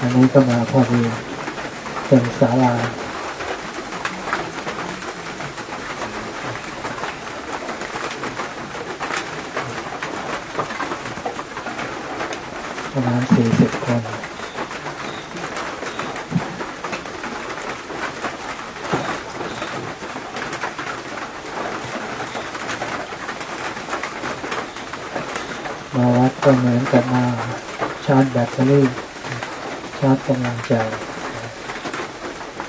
อันนี้ก็มาพอดีเป็นศาลาประมาณสี่สิบคนมาวัดก็เหมือนกับมาชาร์จแบตเตอรี่ ชาร์กำลังใจ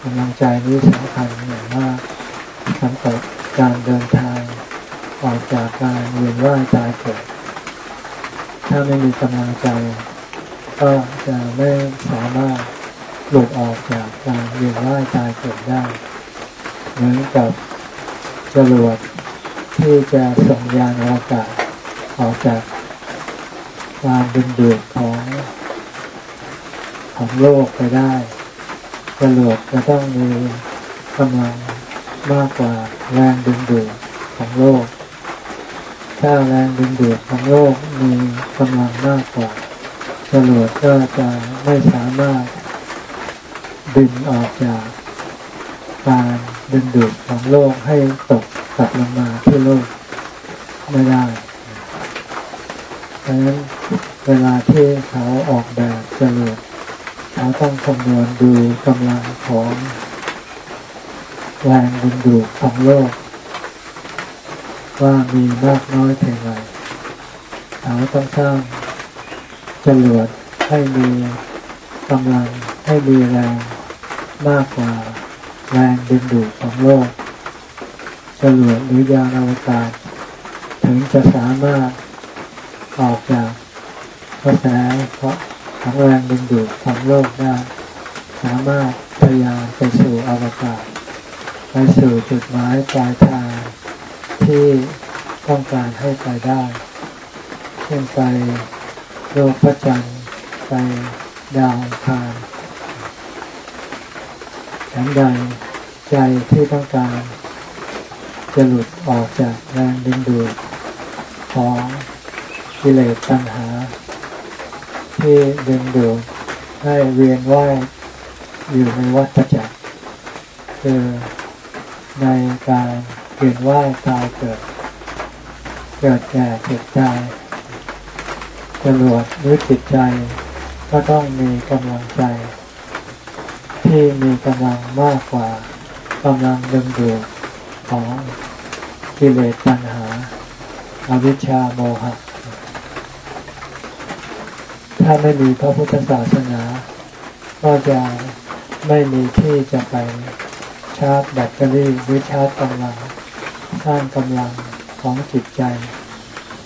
กำลังใจนี้สำคัญอย่างมากสำหรับการเดินทางออกจากการเวียนว่ายตายเกิด ถ้าไม่มีกำลังใจ ก็จะไม่สามารถหลุดออกจากการเวียนว่ายตายเกิดได้ เหมือนกับจรวดที่จะส่งยานอวกาศออกจากความดึงดูดของ ของโลกไปได้จรวดจะต้องมีกำลังมากกว่าแรงดึงดูดของโลก ถ้าแรงดึงดูดของโลกมีกำลังมากกว่าจรวดก็จะไม่สามารถดึงออกจากการดึงดูดของโลกให้ตกกลับลงมาที่โลกไม่ได้ดังนั้นเวลาที่เขาออกแบบจรวด เขาต้องคำนวณดูกำลังของแรงดึงดูดของโลก ว่ามีมากน้อยเพียงไรเขาต้องสร้างจรวดให้มีกำลังให้มีแรงมากกว่าแรงดึงดูดของโลกจรวดหรือยานอวกาศ ถึงจะสามารถออกจากกระแสเพราะ ของแรงดึงดูดของโลกได้ สามารถทะยานไปสู่อวกาศ ไปสู่จุดหมายปลายทางที่ต้องการให้ไปได้เช่นไปโลกพระจันทร์ไปดาวคารฉันใดใจที่ต้องการจะหลุดออกจากแรงดึงดูดของกิเลสตัณหา ที่ดึงดูดให้เวียนว่ายอยู่ในวัฏจักรคือในการเวียนว่ายตายเกิด เกิดแก่เจ็บตายจรวดหรือจิตใจ ก็ต้องมีกำลังใจ ที่มีกำลังมากกว่ากำลังดึงดูดของกิเลสตัณหาอาวิชชาโมหะ ถ้าไม่มีพระพุทธศาสนา ก็จะไม่มีที่จะไปชาร์จแบตเตอรี่หรือชาร์จกำลังสร้างกำลังของจิตใจ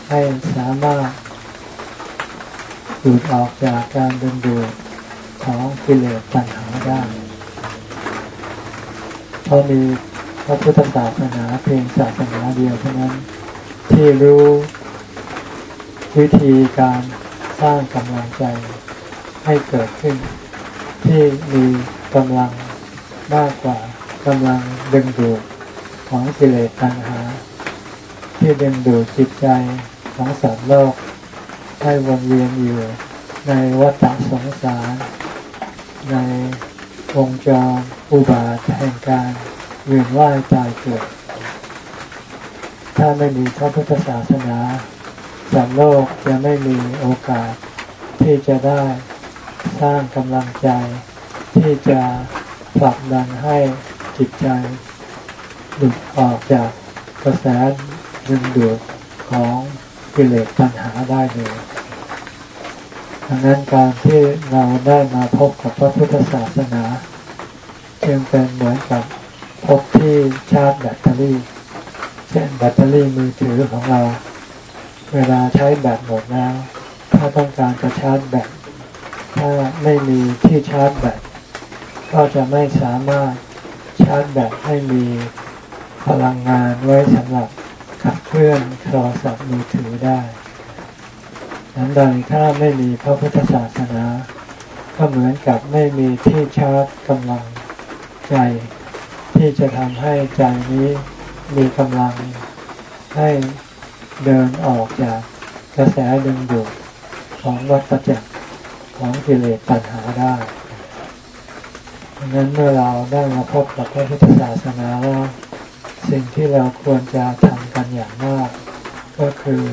ให้สามารถหลุดออกจากการดึงดูดของกิเลสตัณหาได้เพราะมีพระพุทธศาสนาเพียงศาสนาเดียวเท่านั้นที่รู้วิธีการ สร้างกำลังใจให้เกิดขึ้น ที่มีกำลังมากกว่ากำลังดึงดูดของกิเลสตัณหา ที่ดึงดูดจิตใจของสัตว์โลก ให้วนเวียนอยู่ในวัฏสงสาร ในวงจรอุบาทแห่งการเวียนว่ายตายเกิด ถ้าไม่มีพระพุทธศาสนา สัตว์โลกจะไม่มีโอกาสที่จะได้สร้างกำลังใจ ที่จะผลักดันให้จิตใจหลุดออกจากกระแสดึงดูดของกิเลสปัญหาได้เลยดังนั้นการที่เราได้มาพบกับพระพุทธศาสนาจึงเป็นเหมือนกับพบที่ชาร์จแบตเตอรี่ เช่นแบตเตอรี่มือถือของเรา เวลาใช้แบตหมดแล้ว ถ้าต้องการจะชาร์จแบตถ้าไม่มีที่ชาร์จแบตก็จะไม่สามารถชาร์จแบตให้มีพลังงานไว้สำหรับขับเคลื่อนโทรศัพท์มือถือได้นั้นใดถ้าไม่มีพระพุทธศาสนา ก็เหมือนกับไม่มีที่ชาร์จกำลังใจ ที่จะทำให้ใจนี้มีกำลังให้ เดินออกจากกระแสดึงดูดของวัฏจักรของกิเลสตัณหาได้ดังนั้นเมื่อเราได้มาพบกับพระพุทธศาสนาแล้วสิ่งที่เราควรจะทำกันอย่างมาก ก็คือ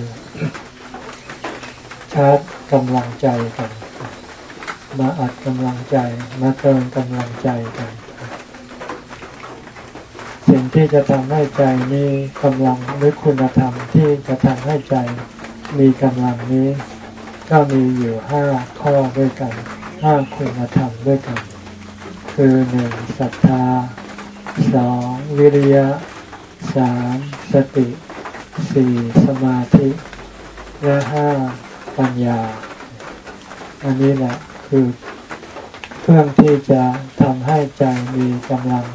ชาร์จกำลังใจกัน มาอัดกำลังใจ มาเติมกำลังใจกัน สิ่งที่จะทำให้ใจมีกำลังหรือคุณธรรมที่จะทำให้ใจมีกำลังนี้ ก็มีอยู่ห้าข้อด้วยกันห้าคุณธรรมด้วยกัน คือหนึ่งศรัทธาสองวิริยะสามสติสี่สมาธิ และห้าปัญญา อันนี้แหละคือเครื่องที่จะทำให้ใจมีกำลัง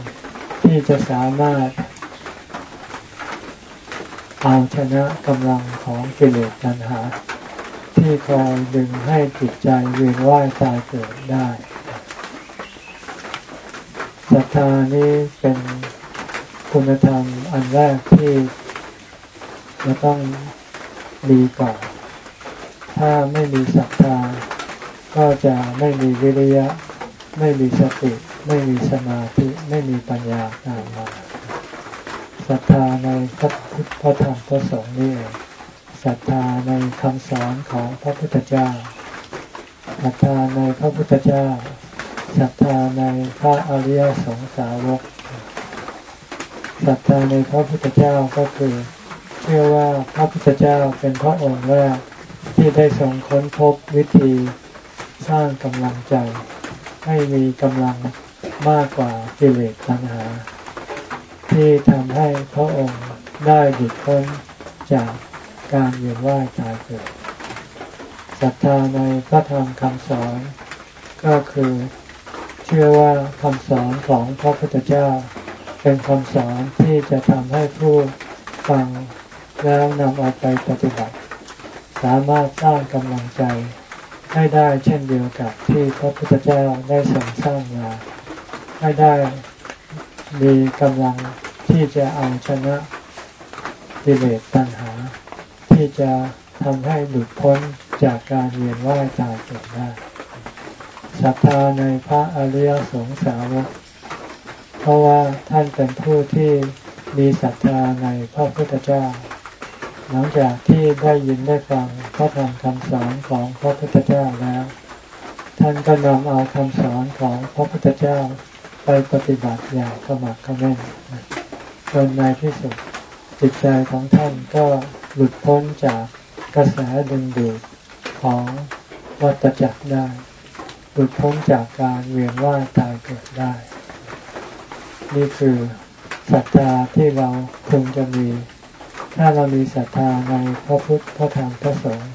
ที่จะสามารถ เอาชนะกำลังของกิเลสตัณหา ที่คอยดึงให้จิตใจเวียนว่ายตายเกิดได้ศรัทธานี้เป็นคุณธรรมอันแรกที่เราต้องดีก่อน ถ้าไม่มีศรัทธาก็จะไม่มีวิริยะ ไม่มีสติ ไม่มีสมาธิไม่มีปัญญาตามมาศรัทธาในพระพุทธพระธรรมพระสงฆ์นี่ศรัทธาในคำสอนของพระพุทธเจ้าศรัทธาในพระพุทธเจ้าศรัทธาในพระอริยสงสาวกศรัทธาในพระพุทธเจ้าก็คือเชื่อว่าพระพุทธเจ้าเป็นพระองค์แรกที่ได้ทรงค้นพบวิธีสร้างกำลังใจ ให้มีกำลัง มากกว่ากิเลสตัณหา ที่ทำให้พระองค์ได้หยุดพ้นจากการเวียนว่ายตายเกิดศรัทธาในพระธรรมคำสอน ก็คือเชื่อว่าคำสอนของพระพุทธเจ้า เป็นคำสอนที่จะทำให้ผู้ฟังแล้วนำเอาไปปฏิบัติ สามารถสร้างกำลังใจให้ได้เช่นเดียวกับที่พระพุทธเจ้าได้ทรงสร้างมา ให้ได้มีกำลังที่จะเอาชนะกิเลสตัณหา ที่จะทำให้หลุดพ้นจากการเวียนว่ายตายเกิดได้ศรัทธาในพระอริยสงสาวกเพราะว่าท่านเป็นผู้ที่มีศรัทธาในพระพุทธเจ้า หลังจากที่ได้ยินได้ฟังพระธรรมคำสอนของพระพุทธเจ้าแล้ว ท่านก็นำเอาคำสอนของพระพุทธเจ้า ไปปฏิบัติอย่างสมัครขม้นจนในที่สุดจิตใจของท่านก็หลุดพ้นจากกระแสดึงดูดของวัฏจักรได้ หลุดพ้นจากการเวียนว่ายตายเกิดได้ นี่คือศรัทธาที่เราพึงจะมี ถ้าเรามีศรัทธาในพระพุทธพระธรรมพระสงฆ์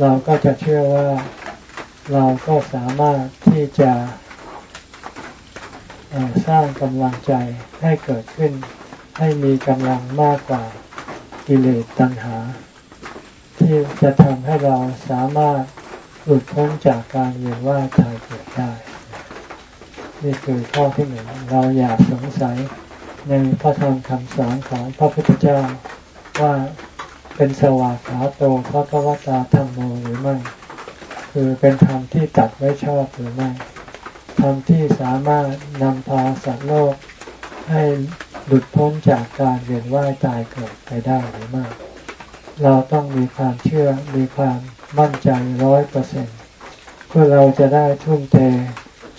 เราก็จะเชื่อว่าเราก็สามารถที่จะ สร้างกำลังใจให้เกิดขึ้น ให้มีกำลังมากกว่ากิเลสตัณหา ที่จะทำให้เราสามารถหลุดพ้นจากการเวียนว่ายตายเกิดได้ นี่คือข้อที่หนึ่งเราอยากสงสัยในพระธรรมคำสอนของพระพุทธเจ้าว่าเป็นสวากขาโตพระกวตาธรรมโมหรือไม่ คือเป็นธรรมที่ตัดไว้ชอบหรือไม่ ธรรมที่สามารถนำพาสัตว์โลกให้หลุดพ้นจากการเวียนว่ายตายเกิดไปได้หรือไม่ เราต้องมีความเชื่อ มีความมั่นใจร้อยเปอร์เซ็นเพื่อเราจะได้ทุ่มเท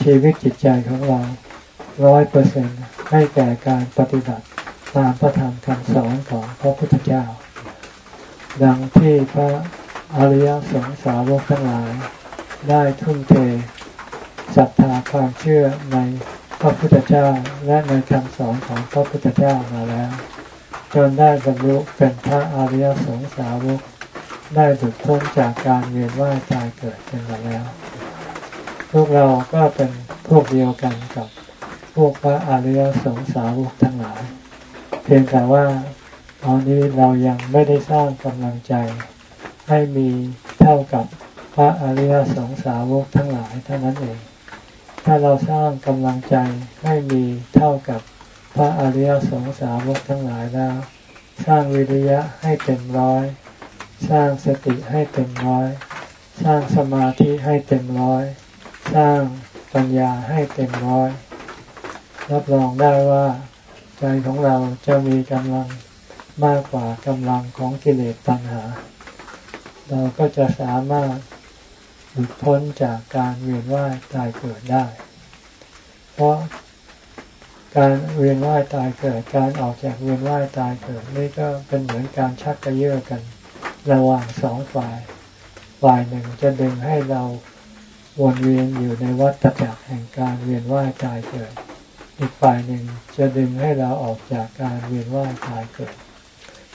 ชีวิตจิตใจของเราร้อยเปอร์เซ็นให้แก่การปฏิบัติตามพระธรรมคำสอนของพระพุทธเจ้า ดังที่พระอริยสงสาวกทั้งหลาย ได้ทุ่มเท ศรัทธาความเชื่อในพระพุทธเจ้าและในคำสอนของพระพุทธเจ้ามาแล้ว จนได้บรรลุเป็นพระอริยสงสาวก ได้หลุดพ้นจากการเวียนว่ายตายเกิดเป็นมาแล้ว พวกเราก็เป็นพวกเดียวกันกับพวกพระอริยสงสาวกทั้งหลาย เพียงแต่ว่าตอนนี้เรายังไม่ได้สร้างกำลังใจ ให้มีเท่ากับพระอริยสงสาวกทั้งหลายเท่านั้นเอง ถ้าเราสร้างกำลังใจให้มีเท่ากับพระอริยสงสาวกทั้งหลายแล้ว สร้างวิริยะให้เต็มร้อย สร้างสติให้เต็มร้อยสสร้างสมาธิให้เต็มร้อย สร้างปัญญาให้เต็มร้อย รับรองได้ว่า ใจของเราจะมีกำลังมากกว่ากำลังของกิเลสตัณหา เราก็จะสามารถ หลุดพ้นจากการเวียนว่ายตายเกิดได้ เพราะการเวียนว่ายตายเกิด การออกจากเวียนว่ายตายเกิดนี่ก็เป็นเหมือนการชักกระเยาะกัน ระหว่างสองฝ่าย ฝ่ายหนึ่งจะดึงให้เราวนเวียนอยู่ในวัฏจักรแห่งการเวียนว่ายตายเกิด อีกฝ่ายหนึ่งจะดึงให้เราออกจากการเวียนว่ายตายเกิด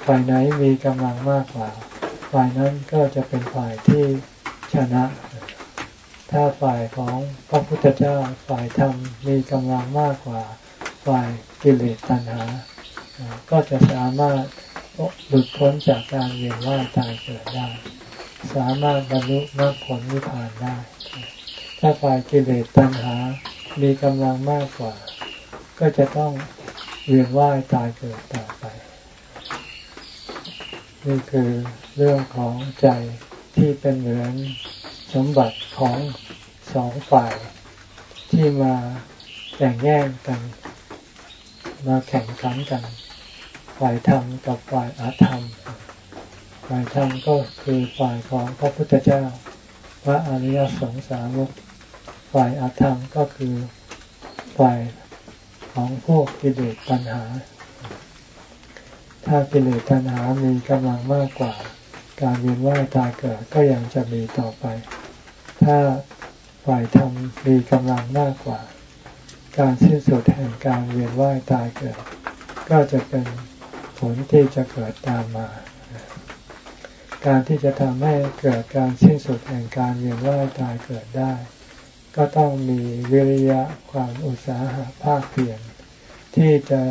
ฝ่ายไหนมีกำลังมากกว่า ฝ่ายนั้นก็จะเป็นฝ่ายที่ ชนะ ถ้าฝ่ายของพระพุทธเจ้าฝ่ายธรรมมีกำลังมากกว่าฝ่ายกิเลสตัณหา ก็จะสามารถหลุดพ้นจากการเวียนว่ายตายเกิดได้ สามารถบรรลุมรรคผลนิพพานได้ ถ้าฝ่ายกิเลสตัณหา มีกำลังมากกว่า ก็จะต้องเวียนว่ายตายเกิดต่อไป นี่คือเรื่องของใจ ที่เป็นเหมือนสมบัติของสองฝ่าย ที่มาแข่งแย่งกัน มาแข่งขันกัน ฝ่ายธรรมกับฝ่ายอาธรรม ฝ่ายธรรมก็คือฝ่ายของพระพุทธเจ้า พระอริยสงสาวก ฝ่ายอาธรรมก็คือฝ่ายของพวกกิเลสตัณหา ถ้ากิเลสตัณหามีกำลังมากกว่า การเวียนว่ายตายเกิดก็ยังจะมีต่อไป ถ้าฝ่ายธรรมมีกำลังมากกว่า การสิ้นสุดแห่งการเวียนว่ายตายเกิด ก็จะเป็นผลที่จะเกิดตามมา การที่จะทำให้เกิดการสิ้นสุดแห่งการเวียนว่ายตายเกิดได้ ก็ต้องมีวิริยะความอุตสาหะภาคเพียรที่จะ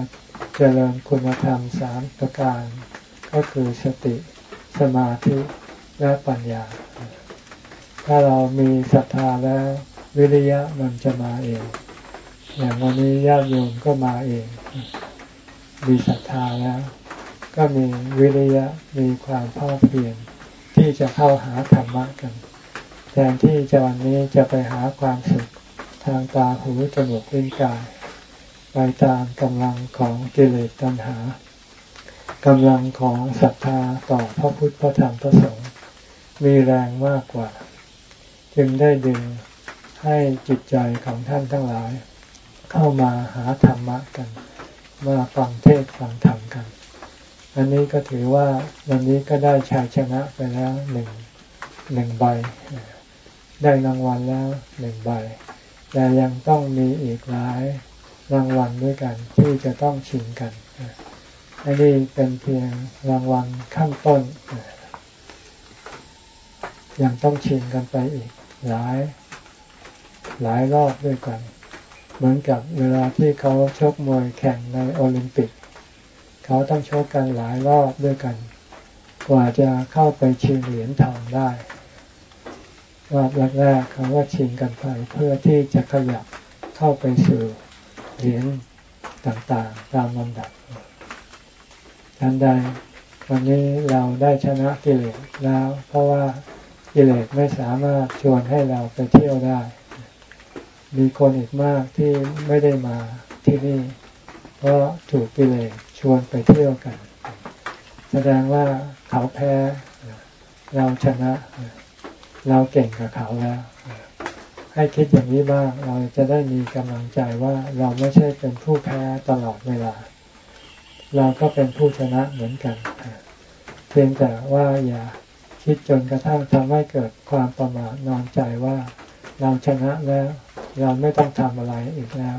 เจริญคุณธรรมสามประการ ก็คือสติ สมาธิและปัญญา ถ้าเรามีศรัทธาแล้ววิริยะมันจะมาเอง อย่างวันนี้ญาติโยมก็มาเอง มีศรัทธาแล้ว ก็มีวิริยะมีความภาคเพียรที่จะเข้าหาธรรมะกันแทนที่จะวันนี้จะไปหาความสุขทางตาหูจมูกลิ้นกาย ไปตามกำลังของกิเลสตัณหา กำลังของศรัทธาต่อพระพุทธพระธรรมพระสงฆ์มีแรงมากกว่า จึงได้ดึงให้จิตใจของท่านทั้งหลาย เข้ามาหาธรรมะกันมาฟังเทศฟังธรรมกัน อันนี้ก็ถือว่าวันนี้ก็ได้ชัยชนะไปแล้วหนึ่งหนึ่งใบ ได้รางวัลแล้วหนึ่งใบ แต่ยังต้องมีอีกหลายรางวัลด้วยกันที่จะต้องชิงกัน อันนี้เป็นเพียงรางวัลขั้นต้น ยังต้องชิงกันไปอีก หลาย หลายรอบด้วยกัน เหมือนกับเวลาที่เขาชกมวยแข่งในโอลิมปิก เขาต้องชกกันหลายรอบด้วยกัน กว่าจะเข้าไปชิงเหรียญทองได้รอบแรกๆเขาว่าชิงกันไปเพื่อที่จะขยับเข้าไปสู่เหรียญต่างๆ ตามลำดับ ทันใดวันนี้เราได้ชนะกิเลสแล้ว เพราะว่ากิเลสไม่สามารถชวนให้เราไปเที่ยวได้ มีคนอีกมากที่ไม่ได้มาที่นี่ เพราะถูกกิเลสชวนไปเที่ยวกัน แสดงว่าเขาแพ้เราชนะ เราเก่งกับเขาแล้ว ให้คิดอย่างนี้บ้างเราจะได้มีกำลังใจว่าเราไม่ใช่เป็นผู้แพ้ตลอดเวลา เราก็เป็นผู้ชนะเหมือนกันเพียงแต่ว่าอย่าคิดจนกระทั่งทำให้เกิดความประมาทนอนใจว่าเราชนะแล้ว เราไม่ต้องทำอะไรอีกแล้ว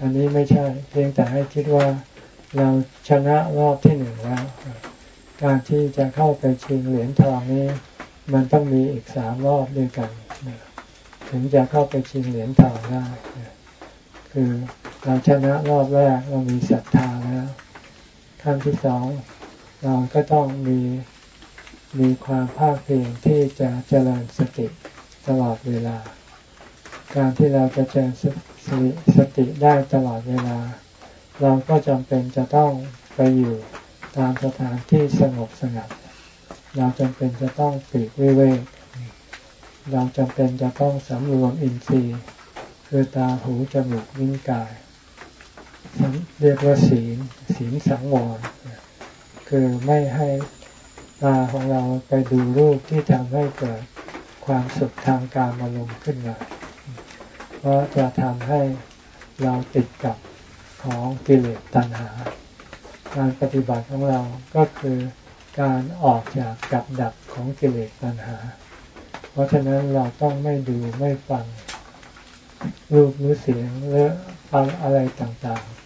อันนี้ไม่ใช่ เพียงแต่ให้คิดว่าเราชนะรอบที่หนึ่งแล้ว การที่จะเข้าไปชิงเหรียญทองนี้ มันต้องมีอีกสามรอบด้วยกัน ถึงจะเข้าไปชิงเหรียญทองได้ คือเราชนะรอบแรกเรามีศรัทธา ขั้นที่สองเราก็ต้องมีมีความภาคเพียรที่จะเจริญสติตลอดเวลา การที่เราจะเจริญสติได้ตลอดเวลา เราก็จำเป็นจะต้องไปอยู่ตามสถานที่สงบสงัด เราจำเป็นจะต้องปีกวิเวกเราจำเป็นจะต้องสำรวมอินทรีย์ คือตาหูจมูกลิ้นกาย เรียกว่าศีลศีลสังวรคือไม่ให้ตาของเราไปดูรูปที่ทำให้เกิดความสุขทางการอารมณ์ขึ้นมาเพราะจะทำให้เราติดกับของกิเลสตัณหา การปฏิบัติของเราก็คือการออกจากกับดับของกิเลสตัณหา เพราะฉะนั้นเราต้องไม่ดูไม่ฟังรูปหรือเสียงหรืออะไรต่างๆ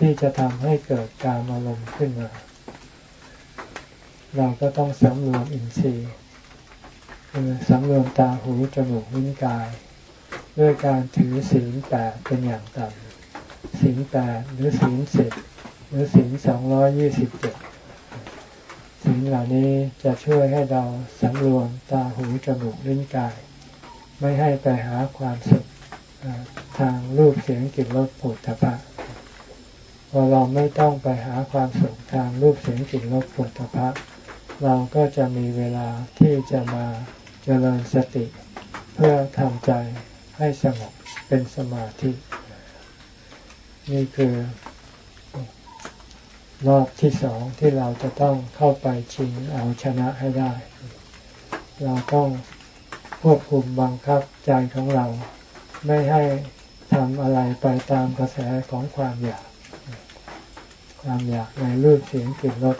ที่จะทำให้เกิดการอารมณ์ขึ้นมา เราก็ต้องสำรวมอินทรีย์สำรวมตาหูจมูกลิ้นกาย ด้วยการถือศีลแปดเป็นอย่างต่ำศีลแปดหรือศีลสิบหรือศีลสองร้อยยี่สิบเจ็ดสิ่งเหล่านี้จะช่วยให้เราสำรวมตาหูจมูกลิ้นกาย ไม่ให้ไปหาความสุขทางรูปเสียงกลิ่นรสผลิตภัณฑ พอเราไม่ต้องไปหาความสุขทางรูปเสียงกลิ่นรสผลิตภัณฑ์เราก็จะมีเวลาที่จะมาเจริญสติ เพื่อทำใจให้สงบเป็นสมาธิ นี่คือรอบที่สองที่เราจะต้องเข้าไปชิงเอาชนะให้ได้ เราต้องควบคุมบังคับใจของเรา ไม่ให้ทำอะไรไปตามกระแสของความอยาก ความอยากในรูปเสียงกลิ่นรส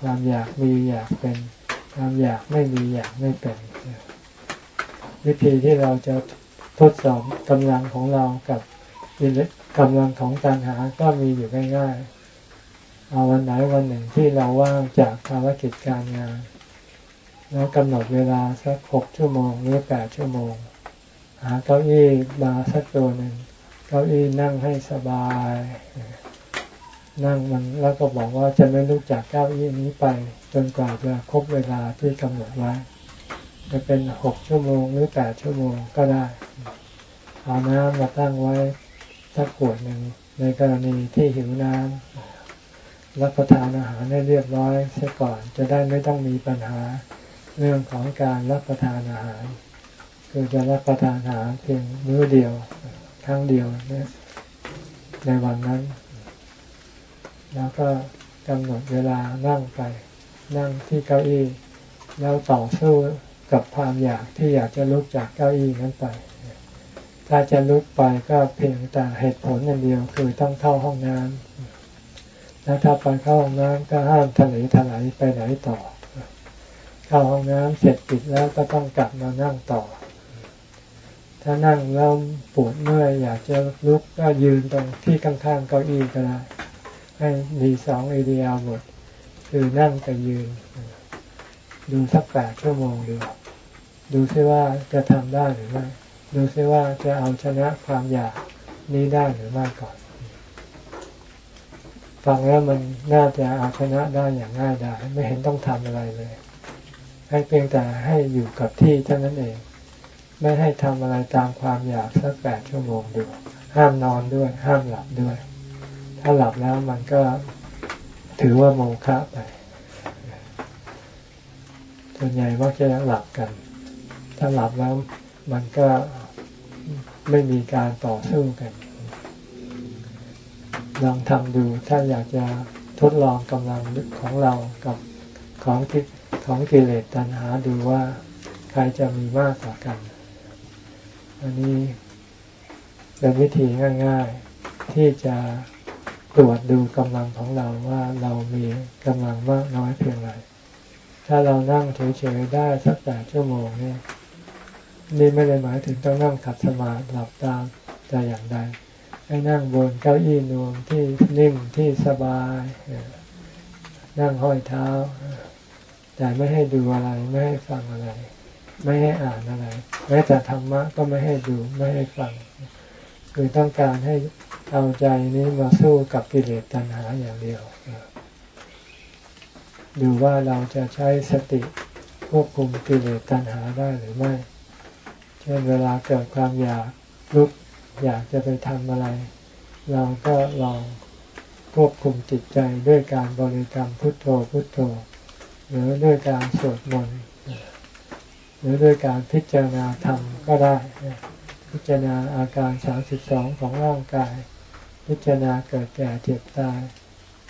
ความอยากมีอยากเป็น ความอยากไม่มีอยากไม่เป็น วิธีที่เราจะทดสอบกำลังของเรากับกำลังของตัณหาก็มีอยู่ง่ายๆเอาวันไหนวันหนึ่งที่เราว่างจากภารกิจการงานแล้วกำหนดเวลาสักหกชั่วโมงหรือแปดชั่วโมง หาเก้าอี้มาสักตัวหนึ่งเก้าอี้นั่งให้สบาย นั่งมันแล้วก็บอกว่าจะไม่ลุกจากเก้าอี้นี้ไป จนกว่าจะครบเวลาที่กำหนดไว้ จะเป็นหกชั่วโมงหรือแปดชั่วโมงก็ได้ เอาน้ำมาตั้งไว้สักขวดหนึ่งในกรณีที่หิวน้ำรับประทานอาหารให้เรียบร้อยเสียก่อนจะได้ไม่ต้องมีปัญหาเรื่องของการรับประทานอาหาร คือจะรับประทานอาหารเพียงมื้อเดียวครั้งเดียวนในวันนั้น แล้วก็กำหนดเวลานั่งไป นั่งที่เก้าอี้ แล้วต่อสู้กับความอยากที่อยากจะลุกจากเก้าอี้นั้นไป ถ้าจะลุกไปก็เพียงแต่เหตุผลอย่างเดียวคือต้องเข้าห้องน้ำแล้วถ้าไปเข้าห้องน้ำก็ห้ามทะเลทลายไปไหนต่อ เข้าห้องน้ำเสร็จปิดแล้วก็ต้องกลับมานั่งต่อ ถ้านั่งแล้วปวดเมื่อยอยากจะลุกก็ยืนตรงที่ข้างๆเก้าอี้ก็ได้ ให้มีสองไอเดียหมดคือนั่งกับยืน ดูสักแปดชั่วโมงดูดูซิว่าจะทำได้หรือไม่ ดูซิว่าจะเอาชนะความอยากนี้ได้หรือไม่ก่อน ฟังแล้วมันน่าจะเอาชนะได้อย่างง่ายดายไม่เห็นต้องทำอะไรเลยให้เพียงแต่ให้อยู่กับที่เท่านั้นเอง ไม่ให้ทำอะไรตามความอยากสักแปดชั่วโมงดูห้ามนอนด้วย ห้ามหลับด้วย ถ้าหลับแล้วมันก็ถือว่าโมฆะไปส่วนใหญ่มักจะหลับกัน ถ้าหลับแล้วมันก็ไม่มีการต่อสู้กัน ลองทำดูถ้าอยากจะทดลองกำลังของเรากับของที่ของกิเลสตัณหาดูว่าใครจะมีมากกว่ากัน อันนี้เป็นวิธีง่าย ๆ ที่จะ ตรวจดูกำลังของเราว่าเรามีกำลังมากน้อยเพียงไรถ้าเรานั่งเฉยๆได้สักแปดชั่วโมงเนี่ยนี่ไม่ได้หมายถึงต้องนั่งขัดสมาธิหลับตาแต่อย่างใดให้นั่งบนเก้าอี้นวมที่นิ่มที่สบาย นั่งห้อยเท้า แต่ไม่ให้ดูอะไร ไม่ให้ฟังอะไร ไม่ให้อ่านอะไรแม้แต่ธรรมะก็ไม่ให้ดูไม่ให้ฟัง คือต้องการให้ เอาใจนี้มาสู้กับกิเลสตัณหาอย่างเดียวดูว่าเราจะใช้สติควบคุมกิเลสตัณหาได้หรือไม่ เช่นเวลาเกิดความอยากลุกอยากจะไปทำอะไร เราก็ลองควบคุมจิตใจด้วยการบริกรรมพุทโธพุทโธ หรือด้วยการสวดมนต์หรือด้วยการพิจารณาธรรมก็ได้ พิจารณาอาการสามสิบสองของร่างกาย พิจารณาเกิดแก่เจ็บตาย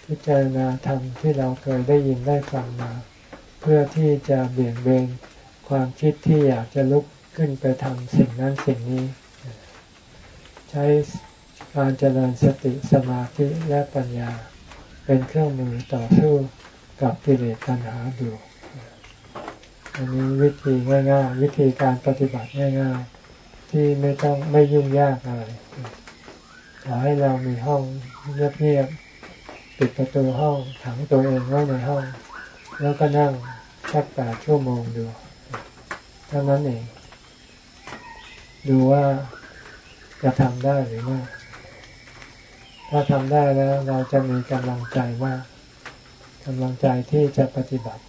พิจารณาธรรมที่เราเคยได้ยินได้ฟังมา เพื่อที่จะเบี่ยงเบนความคิดที่อยากจะลุกขึ้นไปทำสิ่งนั้นสิ่งนี้ ใช้การเจริญสติสมาธิและปัญญา เป็นเครื่องมือต่อสู้กับกิเลสปัญหาดูอันนี้วิธีง่ายๆ วิธีการปฏิบัติง่ายๆ ที่ไม่ต้องไม่ยุ่งยากอะไร ขอให้เรามีห้องเงียบๆปิดประตูห้องขังตัวเองไว้ในห้อง แล้วก็นั่งสักแปดชั่วโมงดูเท่านั้นเอง ดูว่าจะทำได้หรือไม่ถ้าทำได้แล้วเราจะมีกำลังใจมากกำลังใจที่จะปฏิบัติ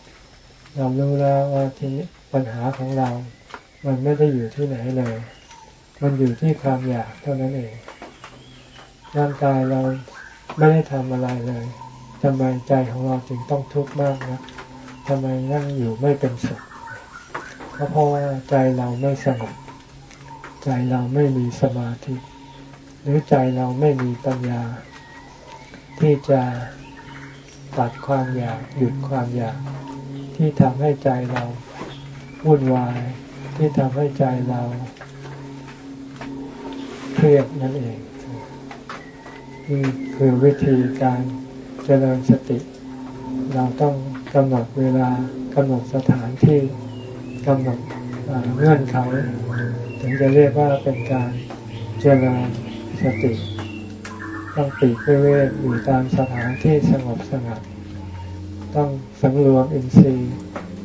เรารู้แล้วว่าที่ปัญหาของเรา มันไม่ได้อยู่ที่ไหนเลย มันอยู่ที่ความอยากเท่านั้นเอง ร่างกายเราไม่ได้ทำอะไรเลยทำไมใจของเราจึงต้องทุกข์มากนะทำไมนั่งอยู่ไม่เป็นสุขก็เพราะว่าใจเราไม่สงบใจเราไม่มีสมาธิ หรือใจเราไม่มีปัญญา ที่จะตัดความอยากหยุดความอยาก ที่ทำให้ใจเราวุ่นวาย ที่ทำให้ใจเราเครียดนั่นเอง นี่คือวิธีการเจริญสติ เราต้องกำหนดเวลากำหนดสถานที่กำหนดเงื่อนไข ถึงจะเรียกว่าเป็นการเจริญสติต้องปีกเวทอยู่ตามสถานที่สงบสงัด ต้องสังรวมอินทรีย์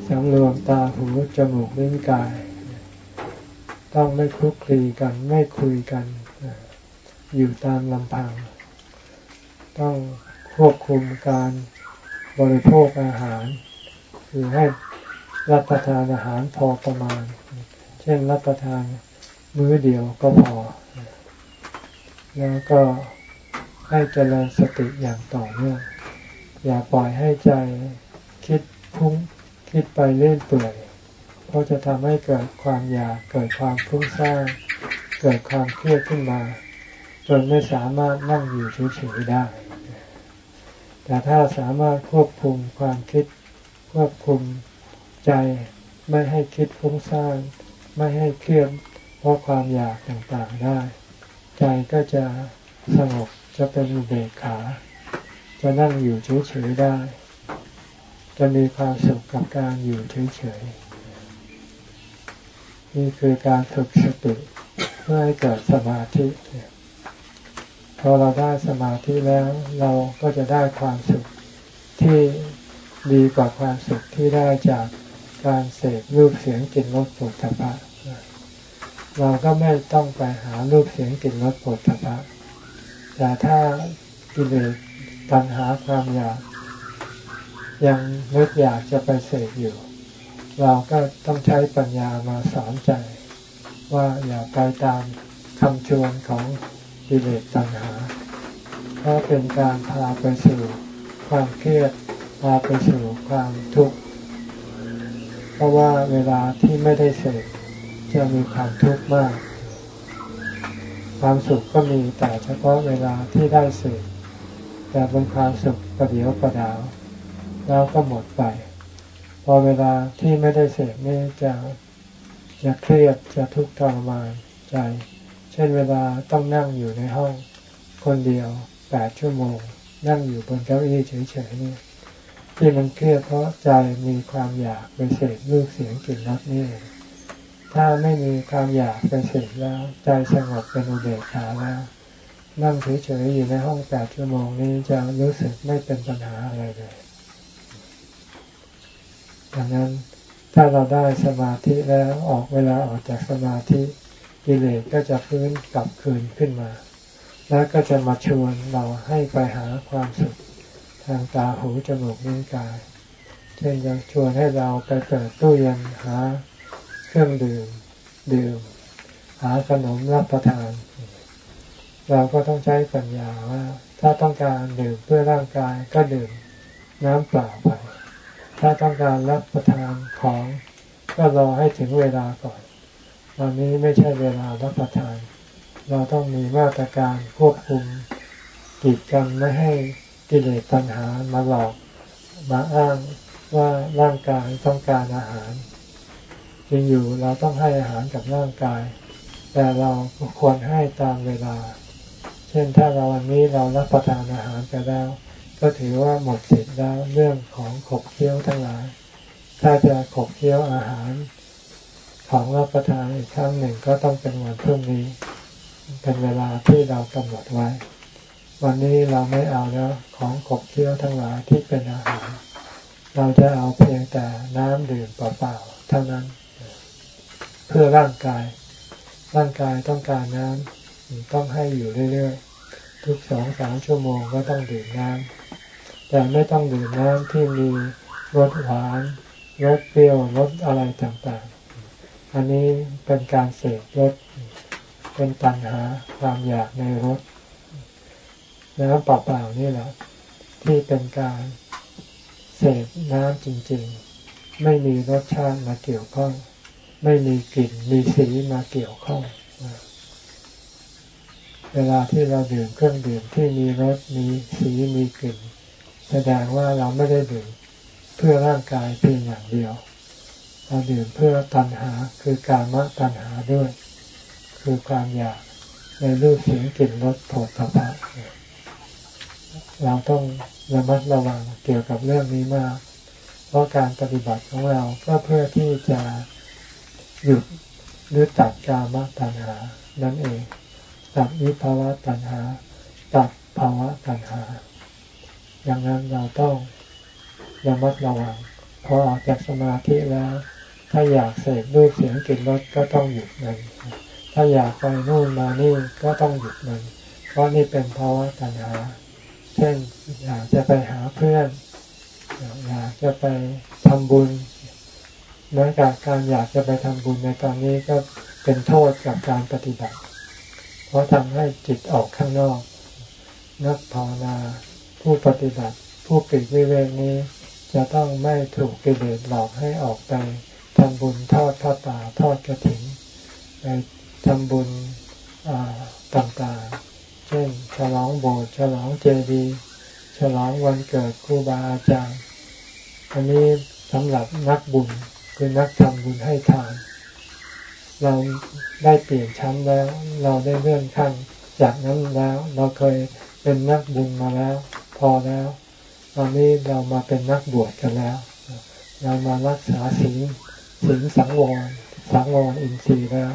สังรวมตาหูจมูกลิ้นกาย ต้องไม่คลุกคลีกันไม่คุยกัน อยู่ตามลำพัง ต้องควบคุมการบริโภคอาหาร คือให้รับประทานอาหารพอประมาณ เช่นรับประทานมื้อเดียวก็พอ แล้วก็ให้เจริญสติอย่างต่อเนื่อง อย่าปล่อยให้ใจคิดพุ่งคิดไปเล่นเปื่อย เพราะจะทำให้เกิดความอยากเกิดความฟุ้งซ่านเกิดความเครียดขึ้นมา จนไม่สามารถนั่งอยู่เฉยๆได้ แต่ถ้าสามารถควบคุมความคิด ควบคุมใจ ไม่ให้คิดฟุ้งซ่านไม่ให้เครียดเพราะความอยากต่างๆได้ ใจก็จะสงบจะเป็นอุเบกขา จะนั่งอยู่เฉยๆได้ จะมีความสุขกับการอยู่เฉยๆนี่คือการฝึกสติเพื่อให้เกิดสมาธิ อเราได้สมาธิแล้วเราก็จะได้ความสุขที่ดีกว่าความสุขที่ได้จากการเสพรูปเสียงกลิ่นรสผลพะเราก็ไม่ต้องไปหารูปเสียงกลิ่นรสผลพะแต่ถ้ากิเลสตัณหาความอยาก ยังนึกอยากจะไปเสพอยู่ เราก็ต้องใช้ปัญญามาสอนใจ ว่าอย่าไปตามคำชวนของ กิเลสตัณหา เพราะเป็นการพาไปสู่ความเครียดพาไปสู่ความทุกข์เพราะว่าเวลาที่ไม่ได้เสพจะมีความทุกข์มาก ความสุขก็มีแต่เฉพาะเวลาที่ได้เสพแต่เป็นความสุขประเดียวประดาว แล้วก็หมดไป พอเวลาที่ไม่ได้เสพนี่จะจะเครียดจะทุกข์ทรมานใจ ช่นเวลาต้องนั่งอยู่ในห้องคนเดียวแปดชั่วโมง นั่งอยู่บนเก้าอี้เฉยๆนี่ที่มันเครียดเพราะใจมีความอยากไปเสพรูปเสียงกลิ่นรสนี่ถ้าไม่มีความอยากไปเสพแล้ว ใจสงบเป็นอุเบกขาแล้วนั่งเฉยๆอยู่ในห้องแปดชั่วโมงนี้จะรู้สึกไม่เป็นปัญหาอะไรเลยดังนั้นถ้าเราได้สมาธิแล้วออกเวลาออกจากสมาธิ กิเลสก็จะฟื้นกลับคืนขึ้นมา แล้วก็จะมาชวนเราให้ไปหาความสุขทางตาหูจมูกนิ้วกาย เช่นจะชวนให้เราไปเปิดตู้เย็นหาเครื่องดื่มดื่ม หาขนมรับประทาน เราก็ต้องใช้ปัญญาว่า ถ้าต้องการดื่มเพื่อร่างกายก็ดื่มน้ำเปล่าไป ถ้าต้องการรับประทานของก็รอให้ถึงเวลาก่อน ตอนนี้ไม่ใช่เวลารับประทาน เราต้องมีมาตรการควบคุมกีดกันไม่ให้กิเลสตัณหามาหลอกมาอ้างว่าร่างกายต้องการอาหารจริงอยู่เราต้องให้อาหารกับร่างกาย แต่เราควรให้ตามเวลา เช่นถ้าเราวันนี้เรารับประทานอาหารไปแล้ว ก็ถือว่าหมดสิทธิ์แล้วเรื่องของขบเคี้ยวทั้งหลาย ถ้าจะขบเคี้ยวอาหาร ของรับประทานอีกครั้งหนึ่งก็ต้องเป็นวันพรุ่งนี้ เป็นเวลาที่เรากำหนดไว้ วันนี้เราไม่เอาแล้วของขบเคี้ยวทั้งหลายที่เป็นอาหาร เราจะเอาเพียงแต่น้ำดื่มเปล่าๆเท่านั้น เพื่อร่างกาย ร่างกายต้องการน้ำต้องให้อยู่เรื่อยๆ ทุกสองสามชั่วโมงก็ต้องดื่มน้ำแต่ไม่ต้องดื่มน้ำที่มีรสหวานรสเปรี้ยวรสอะไรต่างๆ อันนี้เป็นการเสพรสเป็นตัณหาความอยากในรสน้ำเปล่าๆนี่แหละ ที่เป็นการเสพน้ำจริง ๆ ไม่มีรสชาติมาเกี่ยวข้อง ไม่มีกลิ่นมีสีมาเกี่ยวข้อง เวลาที่เราดื่มเครื่องดื่มที่มีรสมีสีมีกลิ่น แสดงว่าเราไม่ได้ดื่มเพื่อร่างกายเพียงอย่างเดียว เราดื่มเพื่อตัณหาคือการมะตัณหาด้วย คือความอยากในรูปเสียงกลิ่นรสโผฏฐัพพะเราต้องระมัดระวังเกี่ยวกับเรื่องนี้มาก เพราะการปฏิบัติของเราก็เพื่อที่จะหยุดหรือตัดกามตัณหา นั่นเอง ตัดวิภาวะตัณหา ตัดภาวะตัณหา อย่างนั้นเราต้องระมัดระวังพอออกจากสมาธิแล้ว ถ้าอยากเสพรูปเสียงกลิ่นรสก็ต้องหยุดมัน ถ้าอยากไปนู่นมานี่ก็ต้องหยุดมัน เพราะนี่เป็นภาวะตัณหา เช่นอยากจะไปหาเพื่อน อยากจะไปทำบุญแม้การการอยากจะไปทำบุญในตอนนี้ก็เป็นโทษกับการปฏิบัติ เพราะทำให้จิตออกข้างนอก นักภาวนา ผู้ปฏิบัติ ผู้ปิดวิเวกนี้ จะต้องไม่ถูกกิเลสหลอกให้ออกไป ทำบุญทอดพระป่าทอดกระถิ่นไปทำบุญต่างๆ เช่น ฉลองโบสถ์ฉลองเจดีย์ฉลองวันเกิดครูบาอาจารย์ อันนี้สำหรับนักบุญคือนักทำบุญให้ทาน เราได้เปลี่ยนชั้นแล้ว เราได้เลื่อนขั้นจากนั้นแล้ว เราเคยเป็นนักบุญมาแล้ว พอแล้ว ตอนนี้เรามาเป็นนักบวชกันแล้ว เรามารักษาศีล ศีลสังวรสังวรอินทรีย์แล้ว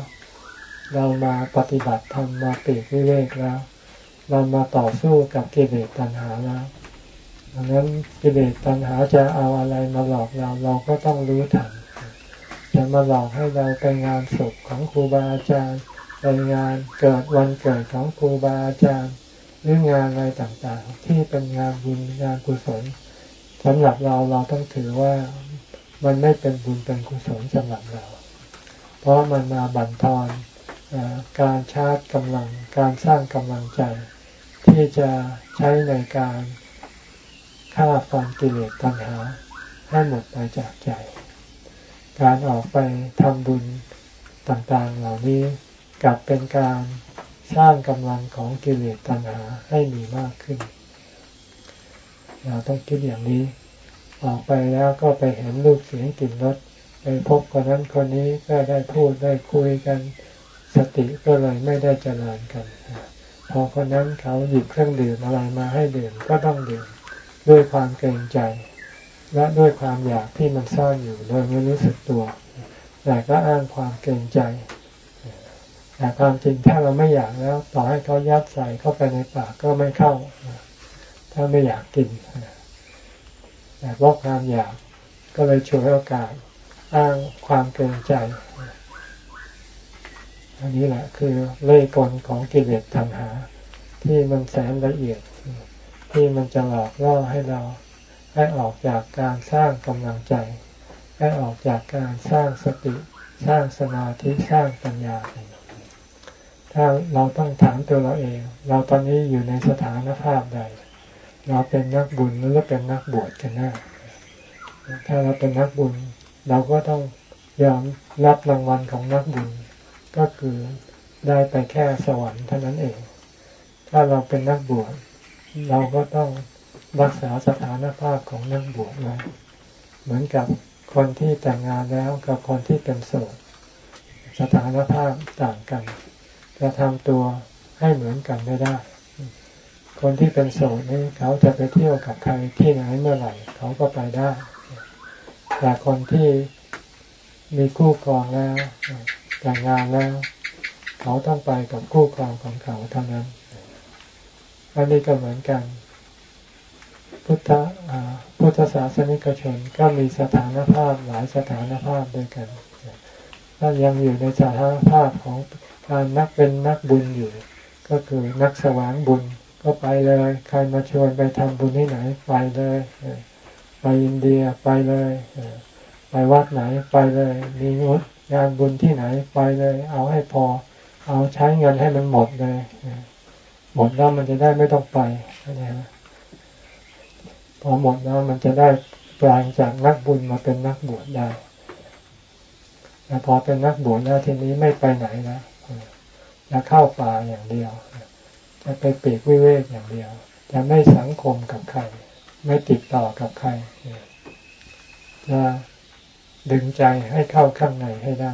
เรามาปฏิบัติธรรมมาเปรียบวิเวกแล้ว เรามาต่อสู้กับกิเลสตัณหาแล้วดังนั้นกิเลสตัณหาจะเอาอะไรมาหลอกเราเราก็ต้องรู้ทันจะมาหลอกให้เราไปงานศพของครูบาอาจารย์ไปงานเกิดวันเกิดของครูบาอาจารย์หรืองานอะไรต่างๆ ที่เป็นงานบุญงานกุศลสำหรับเราเราต้องถือว่า มันไม่เป็นบุญเป็นกุศลสำหรับเรา เพราะมันมาบั่นทอนการชาร์จกำลังการสร้างกำลังใจ ที่จะใช้ในการฆ่าฟันกิเลสตัณหาให้หมดไปจากใจ การออกไปทำบุญต่างๆเหล่านี้กลับเป็นการสร้างกำลังของกิเลสตัณหาให้มีมากขึ้น เราต้องคิดอย่างนี้ ออกไปแล้วก็ไปเห็นรูปเสียงกลิ่นรสไปพบคนนั้นคนนี้ก็ได้พูดได้คุยกัน สติก็เลยไม่ได้เจริญกัน พอคนนั้นเขาหยิบเครื่องดื่มอะไรมาให้ดื่มก็ต้องดื่มด้วยความเกรงใจ และด้วยความอยากที่มันซ่อนอยู่โดยไม่รู้สึกตัวแต่ก็อ้างความเกรงใจแต่ความจริงถ้าเราไม่อยากแล้ว ต่อให้เขายัดใส่เข้าไปในปากก็ไม่เข้า ถ้าไม่อยากกิน แต่เพราะความอยากก็เลยช่วยโอกาสอ้างความเกรงใจ อันนี้แหละคือเล่กลของกิเลสทันหา ที่มันแสนละเอียด ที่มันจะหลอกล่อให้เราให้ออกจากการสร้างกำลังใจ ให้ออกจากการสร้างสติ สร้างสมาธิสร้างปัญญา ถ้าเราต้องถามตัวเราเอง เราตอนนี้อยู่ในสถานภาพใด เราเป็นนักบุญหรือเป็นนักบวชกันแน่ถ้าเราเป็นนักบุญ เราก็ต้องยอมรับรางวัลของนักบุญ ก็คือได้ไปแค่สวรรค์เท่านั้นเอง ถ้าเราเป็นนักบวชเราก็ต้องรักษาสถานภาพของนักบวชไว้เหมือนกับคนที่แต่งงานแล้วกับคนที่เป็นโสดสถานภาพต่างกัน จะทำตัวให้เหมือนกันไม่ได้ คนที่เป็นโสดนี่เขาจะไปเที่ยวกับใครที่ไหนเมื่อไหร่ เขาก็ไปได้ แต่คนที่มีคู่ครองแล้วแต่งงานแล้ว เขาต้องไปกับคู่ครองของเขาเท่านั้นอันนี้ก็เหมือนกัน พุทธพุทธศาสนิกชนก็มีสถานภาพหลายสถานภาพด้วยกันถ้ายังอยู่ในสถานภาพของการนักเป็นนักบุญอยู่ ก็คือนักสวางบุญ ก็ไปเลย ใครมาชวนไปทำบุญที่ไหน ไปเลย ไปอินเดียไปเลยไปวัดไหนไปเลย มีงดงานบุญที่ไหนไปเลย เอาให้พอ เอาใช้เงินให้มันหมดเลย หมดแล้วมันจะได้ไม่ต้องไปนะพอหมดแล้วมันจะได้แปลงจากนักบุญมาเป็นนักบวชได้แต่พอเป็นนักบวชแล้วทีนี้ไม่ไปไหนแล้วจะเข้าป่าอย่างเดียว จะไปปีกวิเวกอย่างเดียว จะไม่สังคมกับใคร ไม่ติดต่อกับใคร จะดึงใจให้เข้าข้างในให้ได้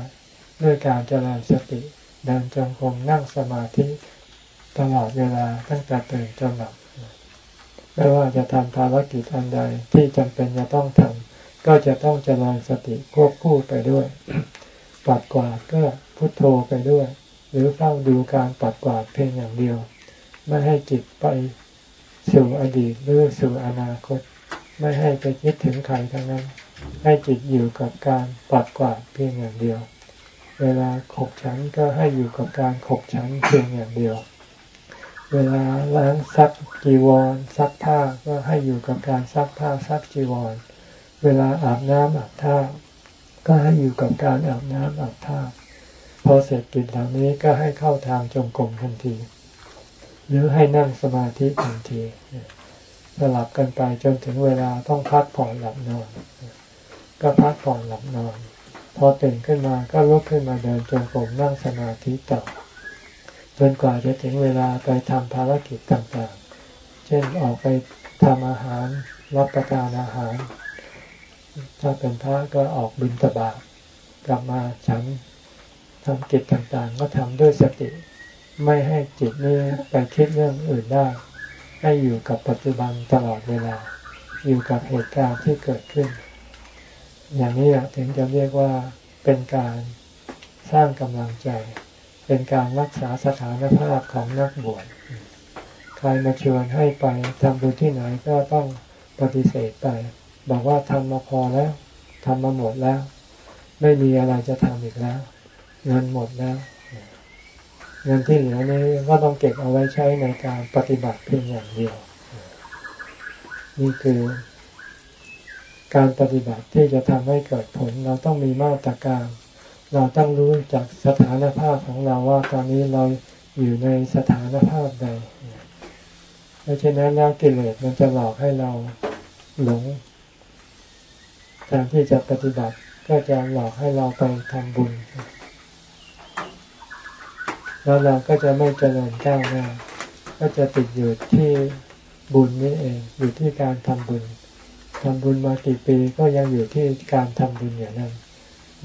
ด้วยการเจริญสติเดินจงกรมนั่งสมาธิตลอดเวลาตั้งแต่ตื่นจนหลับไม่ว่าจะทำภารกิจอันใดที่จำเป็นจะต้องทำก็จะต้องเจริญสติควบคู่ไปด้วย ปัดกวาดก็พุโทโธไปด้วย หรือเฝ้าดูการปัดกวาดเพียงอย่างเดียว ไม่ให้จิตไปสู่อดีตหรือสู่อนาคต ไม่ให้ไปคิดถึงใครทั้งนั้น ให้จิตอยู่กับการปัดกวาดเพียงอย่างเดียว เวลาขบฉันก็ให้อยู่กับการขบฉันเพียงอย่างเดียว เวลาล้างซักจีวรซักผ้าก็ให้อยู่กับการซักผ้าซักจีวร เวลาอาบน้ำอาบท่าก็ให้อยู่กับการอาบน้ำอาบท่าพอเสร็จกิจเหล่านี้ก็ให้เข้าทางจงกรมทันที หรือให้นั่งสมาธิทันทีสลับกันไปจนถึงเวลาต้องพักผ่อนหลับนอน ก็พักผ่อนหลับนอน พอตื่นขึ้นมาก็ลุกขึ้นมาเดินจงกรมนั่งสมาธิต่อจนกว่าจะถึงเวลาไปทำภารกิจต่างๆ เช่นออกไปทำอาหารรับประทานอาหาร ถ้าเป็นพระก็ออกบิณฑบาตกลับมาฉันทำกิจต่างๆ ก็ทำด้วยสติ ไม่ให้จิตนี้ไปคิดเรื่องอื่นได้ ให้อยู่กับปัจจุบันตลอดเวลา อยู่กับเหตุการณ์ที่เกิดขึ้น อย่างนี้ถึงจะเรียกว่าเป็นการสร้างกำลังใจ เป็นการรักษาสถานภาพของนักบวชใครมาชวนให้ไปทำบุญที่ไหนก็ต้องปฏิเสธไป บอกว่าทำมาพอแล้วทำมาหมดแล้ว ไม่มีอะไรจะทำอีกแล้ว เงินหมดแล้ว เงินที่เหลือนี้ก็ต้องเก็บเอาไว้ใช้ในการปฏิบัติเพียงอย่างเดียว นี่คือการปฏิบัติที่จะทำให้เกิดผล เราต้องมีมาตรการ เราต้องรู้จากสถานภาพของเราว่าตอนนี้เราอยู่ในสถานภาพใดเพราะฉะนั้นแล้วกิเลสมันจะหลอกให้เราหลงการที่จะปฏิบัติก็จะหลอกให้เราไปทำบุญ แล้วเราก็จะไม่เจริญก้าวหน้า ก็จะติดอยู่ที่บุญนี่เอง อยู่ที่การทำบุญทำบุญมากี่ปีก็ยังอยู่ที่การทำบุญอย่างนั้น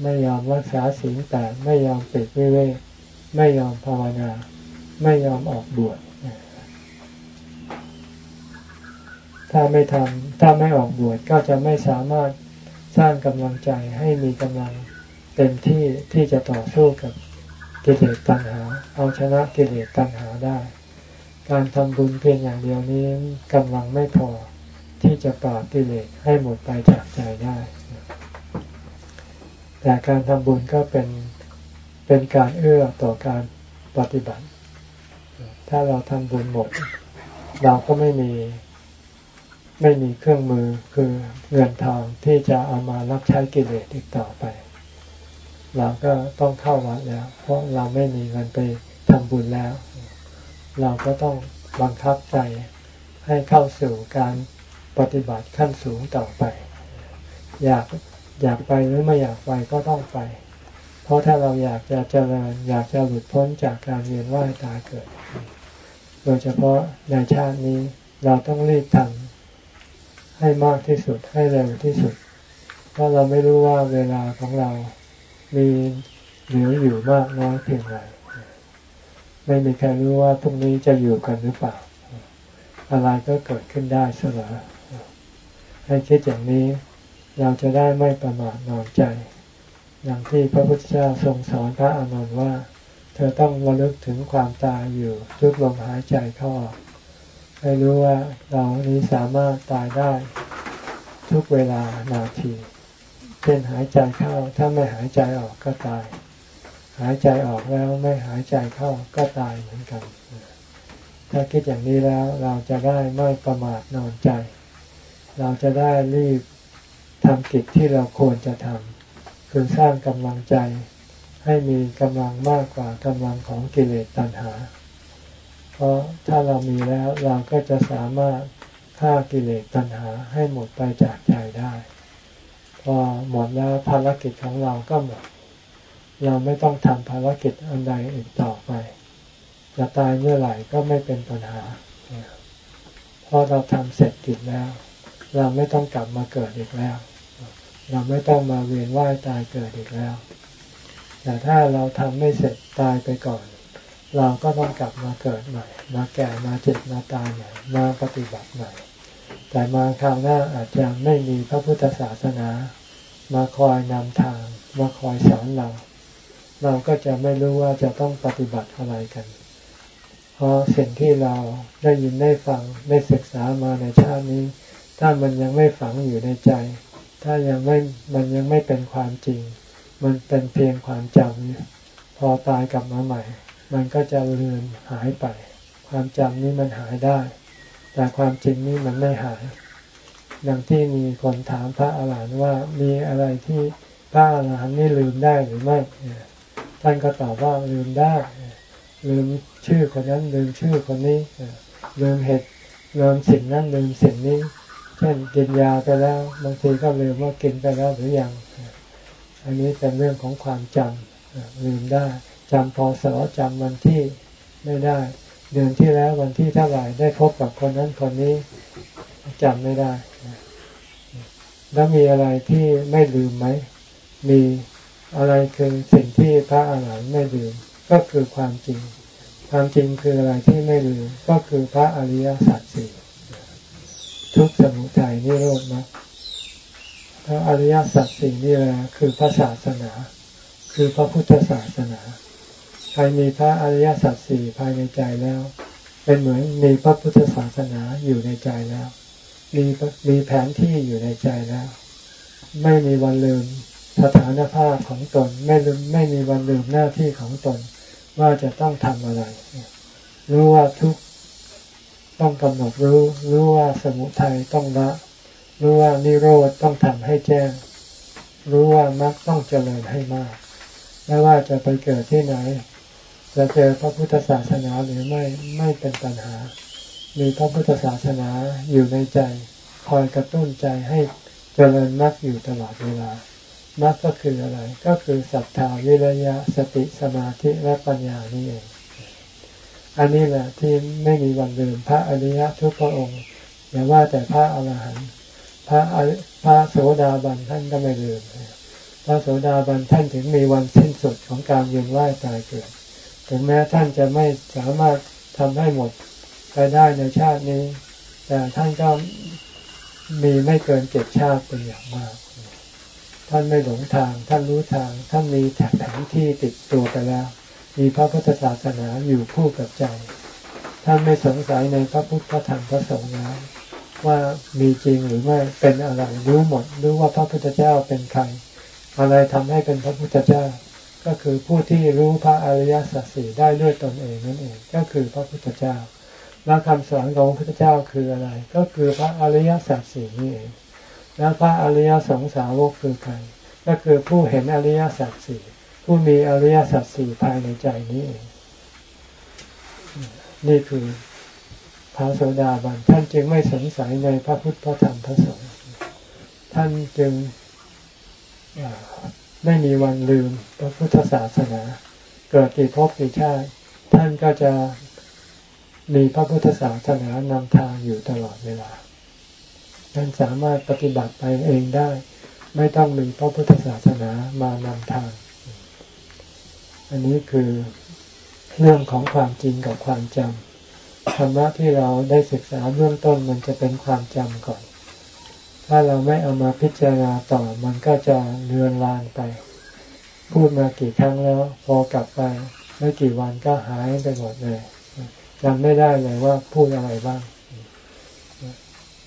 ไม่ยอมรักษาศีลแต่ไม่ยอมปิดวิเวกไม่ยอมภาวนา ไม่ยอมออกบวชถ้าไม่ทำถ้าไม่ออกบวชก็จะไม่สามารถสร้างกำลังใจให้มีกำลังเต็มที่ที่จะต่อสู้กับ กิเลสตัณหา เอาชนะกิเลสตัณหาได้ การทำบุญเพียงอย่างเดียวนี้กำลังไม่พอที่จะปราบกิเลสให้หมดไปจากใจได้ แต่การทำบุญก็เป็นเป็นการเอื้อต่อการปฏิบัติ ถ้าเราทำบุญหมด เราก็ไม่มีไม่มีเครื่องมือคือเงินทองที่จะเอามารับใช้กิเลสอีกต่อไป เราก็ต้องเข้าวัดแล้ว เพราะเราไม่มีเงินไปทำบุญแล้ว เราก็ต้องบังคับใจให้เข้าสู่การปฏิบัติขั้นสูงต่อไป อยากอยากไปหรือไม่อยากไปก็ต้องไป เพราะถ้าเราอยากจะเจริญอยากจะหลุดพ้นจากการเวียนว่ายตายเกิด โดยเฉพาะในชาตินี้เราต้องรีบทำให้มากที่สุดให้เร็วที่สุด เพราะเราไม่รู้ว่าเวลาของเรา มีเหลืออยู่มากน้อยเพียงไรไม่มีใครรู้ว่าพรุ่งนี้จะอยู่กันหรือเปล่า อะไรก็เกิดขึ้นได้เสมอให้คิดอย่างนี้เราจะได้ไม่ประมาทนอนใจอย่างที่พระพุทธเจ้าทรงสอนพระอานนท์ว่า เธอต้องระลึกถึงความตายอยู่ทุกลมหายใจเข้าออกให้รู้ว่าเรานี้สามารถตายได้ทุกเวลานาที เช่นหายใจเข้า ถ้าไม่หายใจออกก็ตาย หายใจออกแล้วไม่หายใจเข้าก็ตายเหมือนกัน ถ้าคิดอย่างนี้แล้วเราจะได้ไม่ประมาทนอนใจ เราจะได้รีบทำกิจที่เราควรจะทำคือสร้างกำลังใจให้มีกำลังมากกว่ากำลังของกิเลสตัณหา เพราะถ้าเรามีแล้วเราก็จะสามารถฆ่ากิเลสตัณหาให้หมดไปจากใจได้ พอหมดแล้วภารกิจของเราก็หมด เราไม่ต้องทำภารกิจอันใดอีกต่อไป จะตายเมื่อไหร่ก็ไม่เป็นปัญหา เพราะเราทำเสร็จกิจแล้ว เราไม่ต้องกลับมาเกิดอีกแล้ว เราไม่ต้องมาเวียนว่ายตายเกิดอีกแล้ว แต่ถ้าเราทำไม่เสร็จตายไปก่อน เราก็ต้องกลับมาเกิดใหม่ มาแก่มาเจ็บมาตายใหม่ มาปฏิบัติใหม่ แต่มาคราวหน้าอาจจะไม่มีพระพุทธศาสนา มาคอยนำทาง มาคอยสอนเรา เราก็จะไม่รู้ว่าจะต้องปฏิบัติอะไรกัน เพราะสิ่งที่เราได้ยินได้ฟังได้ศึกษามาในชาตินี้ ถ้ามันยังไม่ฝังอยู่ในใจ ถ้ายังไม่มันยังไม่เป็นความจริง มันเป็นเพียงความจำพอตายกลับมาใหม่ มันก็จะเลือนหายไป ความจำนี้มันหายได้ แต่ความจริงนี้มันไม่หายดังที่มีคนถามพระอาหารหันต์ว่ามีอะไรที่พระอาหารหันต์นี่ลืมได้หรือไม่ท่านก็ตอบว่าลืมได้ลืมชื่อคนนั้นลืมชื่อคนนี้ลืมเหตุลืมสิ่งนั้นลืมสิ่งนี้ เช่นกินยาไปแล้วบางทีก็ลืมว่ากินไปแล้วหรือยัง อันนี้เป็นเรื่องของความจำลืมได้จำพอสอจำวันที่ไม่ได้ เดือนที่แล้ววันที่เท่าไหร่ได้พบกับคนนั้นคนนี้จำไม่ได้ แล้วมีอะไรที่ไม่ลืมไหม มีอะไรคือสิ่งที่พระอาหารหันต์ไม่ลืม ก็คือความจริง ความจริงคืออะไรที่ไม่ลืม ก็คือพระอริยสัจสี่ทุกสมุทัยนิโรธมรรคพระอริยสัจสี่นี่แหละคือพระศาสนา คือพระพุทธศาสนา ใครมีพระอริยสัจสี่ภายในใจแล้ว เป็นเหมือนมีพระพุทธศาสนาอยู่ในใจแล้ว มีมีแผนที่อยู่ในใจแล้ว ไม่มีวันลืมสถานภาพของตนไม่ลืมไม่มีวันลืมหน้าที่ของตนว่าจะต้องทำอะไร รู้ว่าทุกต้องกำหนดรู้ รู้ว่าสมุทัยต้องละ รู้ว่านิโรธต้องทำให้แจ้ง รู้ว่ามรรคต้องเจริญให้มาก ไม่ว่าจะไปเกิดที่ไหน จะเจอพระพุทธศาสนาหรือไม่ไม่เป็นปัญหา มีพระพุทธศาสนาอยู่ในใจ คอยกระตุ้นใจให้เจริญมรรคอยู่ตลอดเวลามรรคก็คืออะไร ก็คือศรัทธาวิริยะสติสมาธิและปัญญานี่เอง อันนี้แหละที่ไม่มีวันลืมพระอริยะทุกพระองค์อย่าว่าแต่พระอรหันต์พระพระโสดาบันท่านก็ไม่ลืมพระโสดาบันท่านถึงมีวันสิ้นสุดของการเวียนว่ายตายเกิด ถึงแม้ท่านจะไม่สามารถทำให้หมดไปได้ในชาตินี้ แต่ท่านก็มีไม่เกินเจ็ดชาติเป็นอย่างมาก ท่านไม่หลงทาง ท่านรู้ทาง ท่านมีแผนที่ติดตัวไปแล้ว มีพระพุทธศาสนาอยู่คู่กับใจ ท่านไม่สงสัยในพระพุทธธรรมพระสงฆ์แล้วว่ามีจริงหรือไม่เป็นอะไรรู้หมดรู้ว่าพระพุทธเจ้าเป็นใคร อะไรทำให้เป็นพระพุทธเจ้า ก็คือผู้ที่รู้พระอริยสัจสี่ได้ด้วยตนเองนั่นเอง ก็คือพระพุทธเจ้าแล้วคำสอนของพระพุทธเจ้าคืออะไร ก็คือพระอริยสัจสี่นี่เอง แล้วพระอริยสงสาวกคือใคร ก็คือผู้เห็นอริยสัจสี่ผู้มีอริยสัจสี่ภายในใจนี้เอง นี่คือพระโสดาบันท่านจึงไม่สงสัยในพระพุทธพระธรรมพระสงฆ์ท่านจึง ไม่มีวันลืมพระพุทธศาสนา เกิดกี่ภพกี่ชาติ ท่านก็จะมีพระพุทธศาสนานำทางอยู่ตลอดเวลา ท่านสามารถปฏิบัติไปเองได้ ไม่ต้องมีพระพุทธศาสนามานำทาง อันนี้คือเรื่องของความจริงกับความจำธรรมะที่เราได้ศึกษาเบื้องต้นมันจะเป็นความจำก่อน ถ้าเราไม่เอามาพิจารณาต่อมันก็จะเลือนลางไป พูดมากี่ครั้งแล้ว พอกลับไปไม่กี่วันก็หายไปหมดเลยจำไม่ได้เลยว่าพูดอะไรบ้าง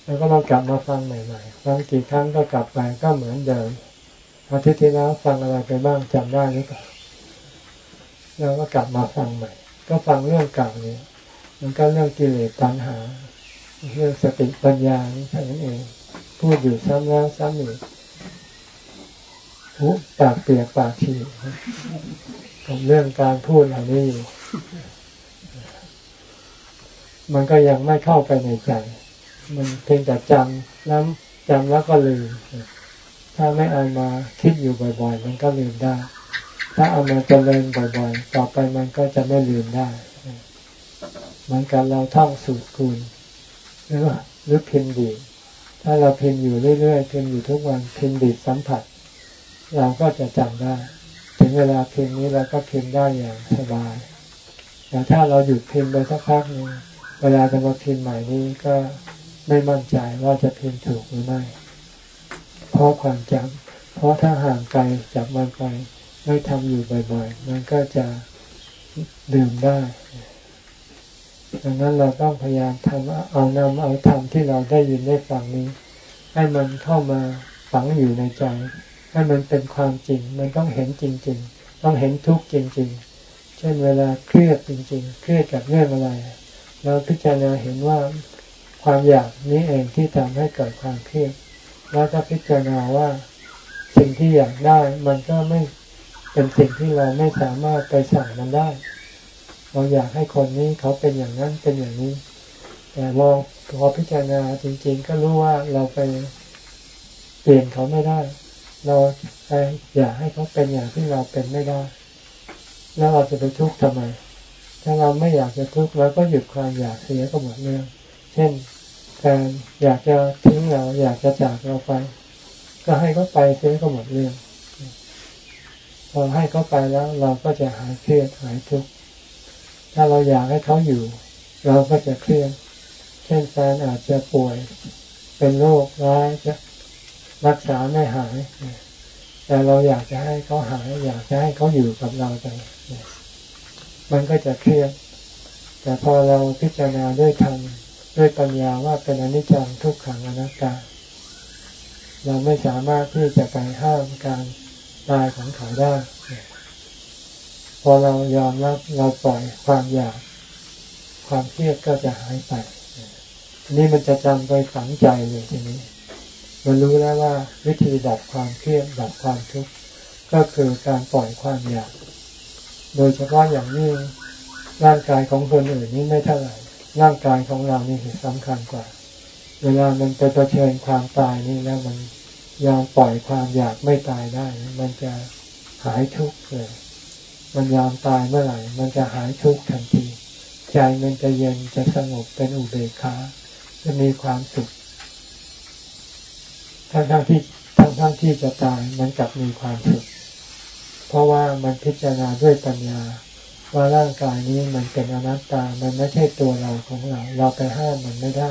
แล้วก็เรากลับมาฟังใหม่ๆฟังกี่ครั้งก็กลับไปก็เหมือนเดิมอาทิตย์ที่แล้วฟังอะไรไปบ้างจำได้หรือเปล่าเราก็กลับมาฟังใหม่ ก็ฟังเรื่องเก่าเนี่ยมันก็เรื่องกิเลสตัณหา เรื่องสติปัญญาแค่นั้นเอง พูดอยู่ซ้ำแล้วซ้ำอีกหูปากเปียกปากฉีกกับเรื่องการพูดเหล่านี้อยู่ มันก็ยังไม่เข้าไปในใจ มันเพียงแต่จำแล้วจำแล้วก็ลืม ถ้าไม่เอามาคิดอยู่บ่อย ๆ มันก็ลืมได้ ถ้าเอามาเจริญบ่อย ๆ ต่อไปมันก็จะไม่ลืมได้เหมือนกันเราท่องสูตรคูณหรือว่าหรือพิมพ์ดี ถ้าเราเพิมอยู่เรื่อยๆเพิมอยู่ทุกวันเพิมพ์ดีสัมผัส เราก็จะจำได้ ถึงเวลาเพิมนี้เราก็เพิมได้อย่างสบายแต่ถ้าเราหยุดเพิมไปสักพักหนึ่งเวลาจะมาเพิมใหม่นี้ก็ไม่มั่นใจว่าจะเพิมถูกหรือไม่ เพราะความจำเพราะถ้าห่างไกลจากมันไปไม่ทำอยู่บ่อยๆ มันก็จะดื่มได้ ดังนั้นเราต้องพยายามทำเอานำเอาธรรมที่เราได้ยินได้ฟังนี้ ให้มันเข้ามาฝังอยู่ในใจ ให้มันเป็นความจริง มันต้องเห็นจริง ๆ ต้องเห็นทุกข์จริง ๆ เช่นเวลาเครียดจริง ๆ เครียดกับเรื่องอะไร เราพิจารณาเห็นว่าความอยากนี้เองที่ทำให้เกิดความเครียดแล้วก็พิจารณาว่าสิ่งที่อยากได้มันก็ไม่เป็นสิ่งที่เราไม่สามารถไปสั่งมันได้ เราอยากให้คนนี้เขาเป็นอย่างนั้นเป็นอย่างนี้ แต่ลองพอพิจารณาจริง ๆ ก็รู้ว่าเราไปเปลี่ยนเขาไม่ได้ เราไปอยากให้เขาเป็นอย่างที่เราเป็นไม่ได้ แล้วเราจะไปทุกข์ทำไม ถ้าเราไม่อยากจะทุกข์เราก็หยุดความอยากเสียก็หมดเรื่อง เช่นแฟนอยากจะทิ้งเราอยากจะจากเราไป ก็ให้เขาไปเสียก็หมดเรื่องพอให้เขาไปแล้วเราก็จะหายเครียดหายทุกข์ ถ้าเราอยากให้เขาอยู่ เราก็จะเครียดเช่นแฟนอาจจะป่วย เป็นโรคร้ายจะรักษาไม่หาย แต่เราอยากจะให้เขาหาย อยากจะให้เขาอยู่กับเราไปมันก็จะเครียดแต่พอเราพิจารณาด้วยธรรมด้วยปัญญาว่าเป็นอนิจจังทุกขังอนัตตา เราไม่สามารถที่จะไปห้ามการตายของเขาได้ อเรายอมรับเราปล่อยความอยาก ความเครียดก็จะหายไปนี่มันจะจำไปฝังใจเลยทีนี้ มันรู้แล้วว่าวิธีดับความเครียดดับความทุกข์ก็คือการปล่อยความอยาก โดยเฉพาะอย่างนี้ร่างกายของคนอื่นนี่ไม่เท่าไหร่ร่างกายของเรานี่สำคัญกว่า เวลามันไปเผชิญความตายนี่แล้วมันยอมปล่อยความอยากไม่ตายได้ มันจะหายทุกข์เลย มันยอมตายเมื่อไหร่ มันจะหายทุกข์ทันที ใจมันจะเย็นจะสงบเป็นอุเบกขาจะมีความสุข ทั้งทั้งที่ทั้งทั้งที่จะตายมันกลับมีความสุข เพราะว่ามันพิจารณาด้วยปัญญา ว่าร่างกายนี้มันเป็นอนัตตา มันไม่ใช่ตัวเราของเรา เราไปห้ามมันไม่ได้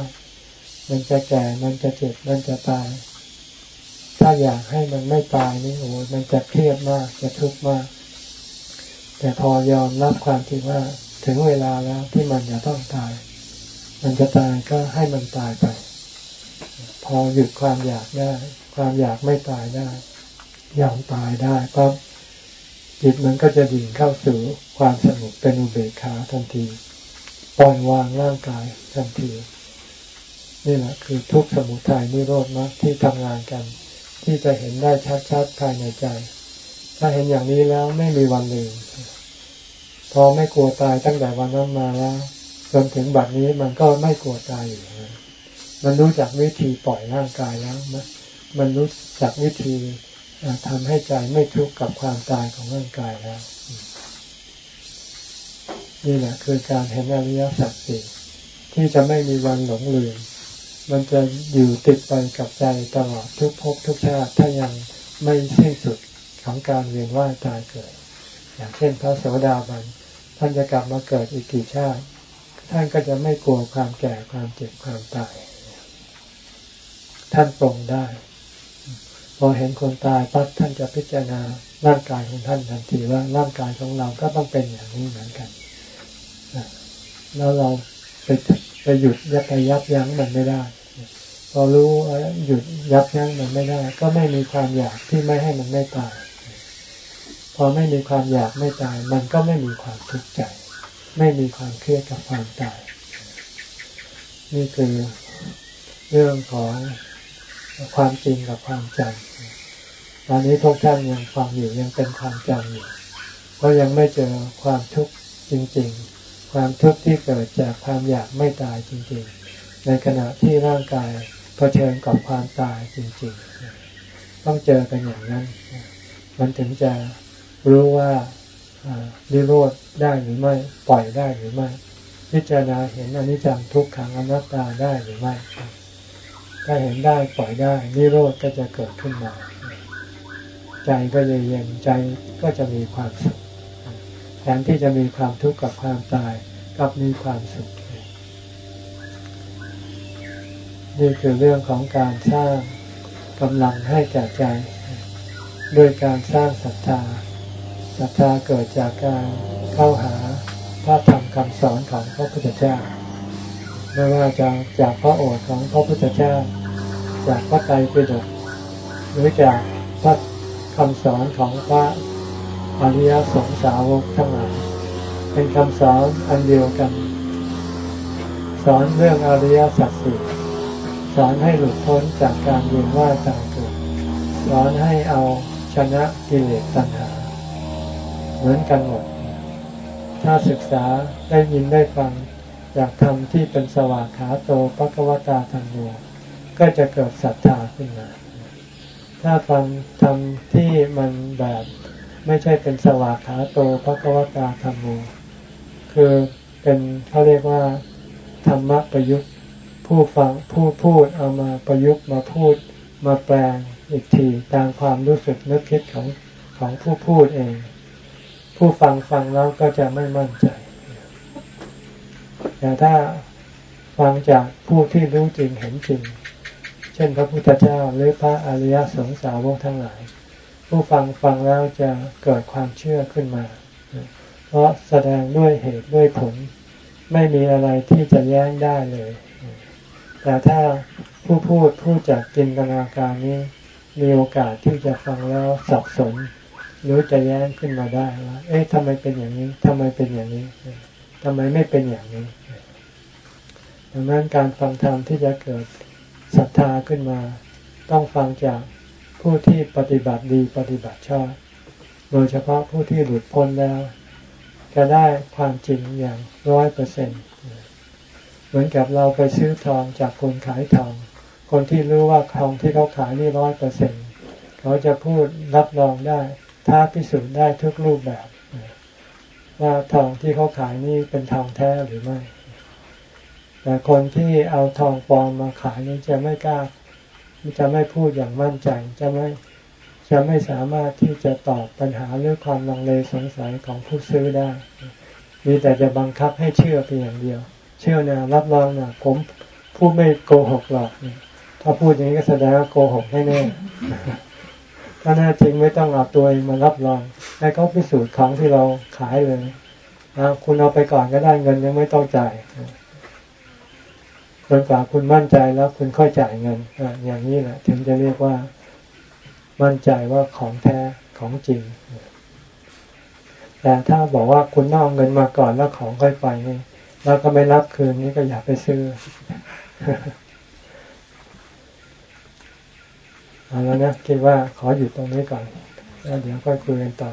มันจะแก่ มันจะเจ็บ มันจะตาย ถ้าอยากให้มันไม่ตายนี่โอ้มันจะเครียดมาก จะทุกข์มาก แต่พอยอมรับความจริงว่าถึงเวลาแล้วที่มันจะต้องตาย มันจะตายก็ให้มันตายไป พอหยุดความอยากได้ ความอยากไม่ตายได้ยอมตายได้ก็จิตมันก็จะดิ่งเข้าสู่ความสงบเป็นอุเบกขาทันทีปล่อยวางร่างกายทันทีนี่แหละคือทุกสมุทัยนิโรธมรรคที่ทำงานกัน ที่จะเห็นได้ชัดๆภายในใจ ถ้าเห็นอย่างนี้แล้วไม่มีวันลืมพอไม่กลัวตายตั้งแต่วันนั้นมาแล้วจนถึงบัดนี้มันก็ไม่กลัวตายอยู่มันรู้จักวิธีปล่อยร่างกายแล้วมันรู้จักวิธีทำให้ใจไม่ทุกข์กับความตายของร่างกายแล้ว นี่แหละคือการเห็นอริยสัจสี่ที่จะไม่มีวันหลงลืม มันจะอยู่ติดไปกับใจตลอดทุกภพทุกชาติถ้ายังไม่สิ้นสุด ของการเวียนว่ายตายเกิด อย่างเช่นพระโสดาบันท่านจะกลับมาเกิดอีกกี่ชาติ ท่านก็จะไม่กลัวความแก่ความเจ็บความตาย ท่านปรงได้ พอเห็นคนตายปั๊บท่านจะพิจารณาร่างกายของท่านทันทีว่าร่างกายของเราก็ต้องเป็นอย่างนี้เหมือนกันแล้วเราไปไปหยุดยับไปยับยั้งมันไม่ได้พอรู้หยุดยับยั้งมันไม่ได้ ก็ไม่มีความอยากที่ไม่ให้มันไม่ตาย พอไม่มีความอยากไม่ตาย มันก็ไม่มีความทุกข์ใจ ไม่มีความเครียดกับความตาย นี่คือเรื่องของความจริงกับความจำตอนนี้ทุกท่านยังฟังอยู่ยังเป็นความจำอยู่เพราะยังไม่เจอความทุกข์จริง ๆ ความทุกข์ที่เกิดจากความอยากไม่ตายจริง ๆ ในขณะที่ร่างกายเผชิญกับความตายจริง ๆ ต้องเจอกันอย่างนั้น มันถึงจะ รู้ว่านิโรธได้หรือไม่ ปล่อยได้หรือไม่ พิจารณาเห็นอนิจจังทุกขังอนัตตาได้หรือไม่ ถ้าเห็นได้ปล่อยได้ นิโรธก็จะเกิดขึ้นมา ใจก็จะเย็นใจก็จะมีความสุขแทนที่จะมีความทุกข์กับความตายกับมีความสุขนี่คือเรื่องของการสร้างกำลังให้แก่ใจด้วยการสร้างศรัทธา ศรัทธาเกิดจากการเข้าหาพระธรรมคำสอนของพระพุทธเจ้าไม่ว่าจะจากพระโอษฐ์ของพระพุทธเจ้า จากพระไตรปิฎกหรือจากพระคำสอนของพระอริยสงสาวกทั้งหลายเป็นคำสอนอันเดียวกัน สอนเรื่องอริยสัจสี่สอนให้หลุดพ้นจากการเวียนว่ายตายเกิดสอนให้เอาชนะกิเลสตัณหา เหมือนกันหมด ถ้าศึกษาได้ยินได้ฟังจากธรรมที่เป็นสวากขาโตปะกวตาธรรมโมก็จะเกิดศรัทธาขึ้นมา ถ้าฟังธรรมที่มันแบบไม่ใช่เป็นสวากขาโตพระกวตาธรรมโมคือเป็นเขาเรียกว่า ธรรมะประยุกต์ผู้ฟังผู้พูดเอามาประยุกต์มาพูดมาแปลงอีกทีตามความรู้สึกนึกคิดของของผู้พูดเอง ผู้ฟังฟังแล้วก็จะไม่มั่นใจ แต่ถ้าฟังจากผู้ที่รู้จริงเห็นจริง เช่นพระพุทธเจ้าหรือพระอริยสงสาวกทั้งหลาย ผู้ฟังฟังแล้วจะเกิดความเชื่อขึ้นมา เพราะแสดงด้วยเหตุด้วยผล ไม่มีอะไรที่จะแย้งได้เลย แต่ถ้าผู้พูดผู้จากจินตนาการนี้ มีโอกาสที่จะฟังแล้วสับสน รือจะแย้งขึ้นมาได้ว่า เอ๊ะทำไมเป็นอย่างนี้ทำไมเป็นอย่างนี้ทำไมไม่เป็นอย่างนี้ ดังนั้นการฟังธรรมที่จะเกิดศรัทธาขึ้นมา ต้องฟังจากผู้ที่ปฏิบัติดีปฏิบัติชอบ โดยเฉพาะผู้ที่หลุดพ้นแล้ว จะได้ความจริงอย่างร้อยเปอร์เซ็นเหมือนกับเราไปซื้อทองจากคนขายทอง คนที่รู้ว่าทองที่เขาขายนี่ร้อยเปอร์เซ็นเขาจะพูดรับรองได้ ท้าพิสูจน์ได้ทุกรูปแบบ ว่าทองที่เขาขายนี่เป็นทองแท้หรือไม่ แต่คนที่เอาทองปลอมมาขายนี่จะไม่กล้าจะไม่พูดอย่างมั่นใจจะไม่จะไม่สามารถที่จะตอบปัญหาเรื่องความลังเลสงสัยของผู้ซื้อได้ มีแต่จะบังคับให้เชื่อเพียงอย่างเดียว เชื่อนะรับรองนะผมพูดไม่โกหกหรอก ถ้าพูดอย่างนี้ก็แสดงว่าโกหกแน่ๆ ถ้าแน่จริงไม่ต้องเอาตัวเองมารับรองให้เขาพิสูจน์ของที่เราขายเลยนะคุณเอาไปก่อนก็ได้เงินยังไม่ต้องจ่ายจนกว่าคุณมั่นใจแล้วคุณค่อยจ่ายเงินอย่างนี้แหละถึงจะเรียกว่ามั่นใจว่าของแท้ของจริง แต่ถ้าบอกว่าคุณนอกเงินมาก่อนแล้วของค่อยไปนี่แล้วก็ไม่รับคืนนี้ก็อย่าไปซื้อ เอแล้วนะคิดว่าขอหยุดตรงนี้ก่อนแล้วเดี๋ยวค่อยคุยกันต่อ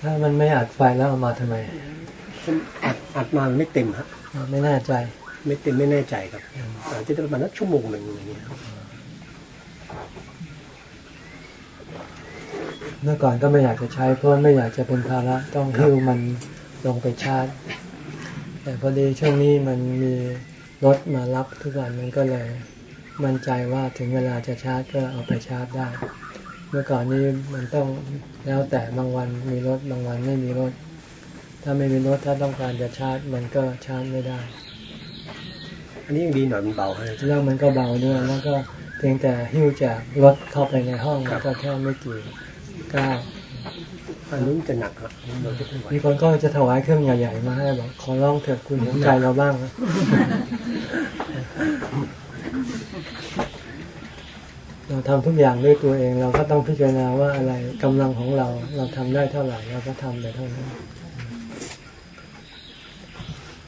ถ้ามันไม่อัดไฟแล้วเอามาทำไมอัด อัดมาไม่เต็มฮะไม่แน่ใจ ไม่เต็มไม่แน่ใจครับอาจจะประมาณนักชั่วโมงหนึ่งอย่างเงี้ยเมื่อก่อนก็ไม่อยากจะใช้เพราะไม่อยากจะเป็นภาระต้องหิ้วมันลงไปชาร์จ แต่พอดีช่วงนี้มันมีรถมารับทุกวันมันก็เลยมั่นใจว่าถึงเวลาจะชาร์จก็เอาไปชาร์จได้ เมื่อก่อนนี้มันต้องแล้วแต่บางวันมีรถบางวันไม่มีรถ ถ้าไม่มีรถถ้าต้องการจะชาร์จมันก็ชาร์จไม่ได้ อันนี้ยังดีหน่อยมันเบาให้แล้วมันก็เบาด้วยแล้วก็เพียงแต่หิ้วจากรถเข้าไปในห้องมันก็แค่ไม่กี่ก้าวอันนู้นจะหนักครับมีคนก็จะถวายเครื่องใหญ่ๆมาให้บอกขอร้องเถอะคุณเห็นใจเราบ้างนะเราทำทุกอย่างด้วยตัวเองเราก็ต้องพิจารณาว่าอะไรกำลังของเรา เราทำได้เท่าไหร่เราก็ทำไปเท่านั้น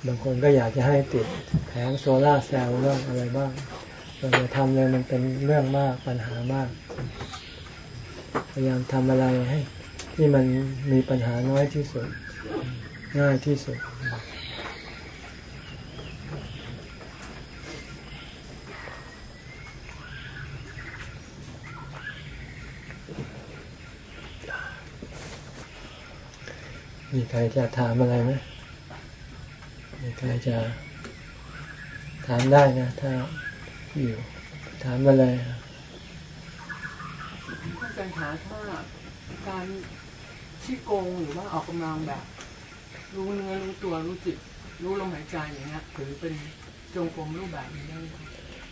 บางคนก็อยากจะให้ติดแผงโซล่าเซลล์เรื่องอะไรบ้างเราจะทำเลยมันเป็นเรื่องมากปัญหามาก พยายามทำอะไรให้ ที่มันมีปัญหาน้อยที่สุด ง่ายที่สุด มีใครจะถามอะไรไหม ใครจะถามได้นะ ถ้าอยู่ ถามมาเลยารย์คะถ้าการที่โกงหรือว่าออกกำลังแบบ รู้เนื้อรู้ตัวรู้จิต รู้ลมหายใจอย่างเงี้ยถือเป็นจงกรมรูปแบบนี้ได้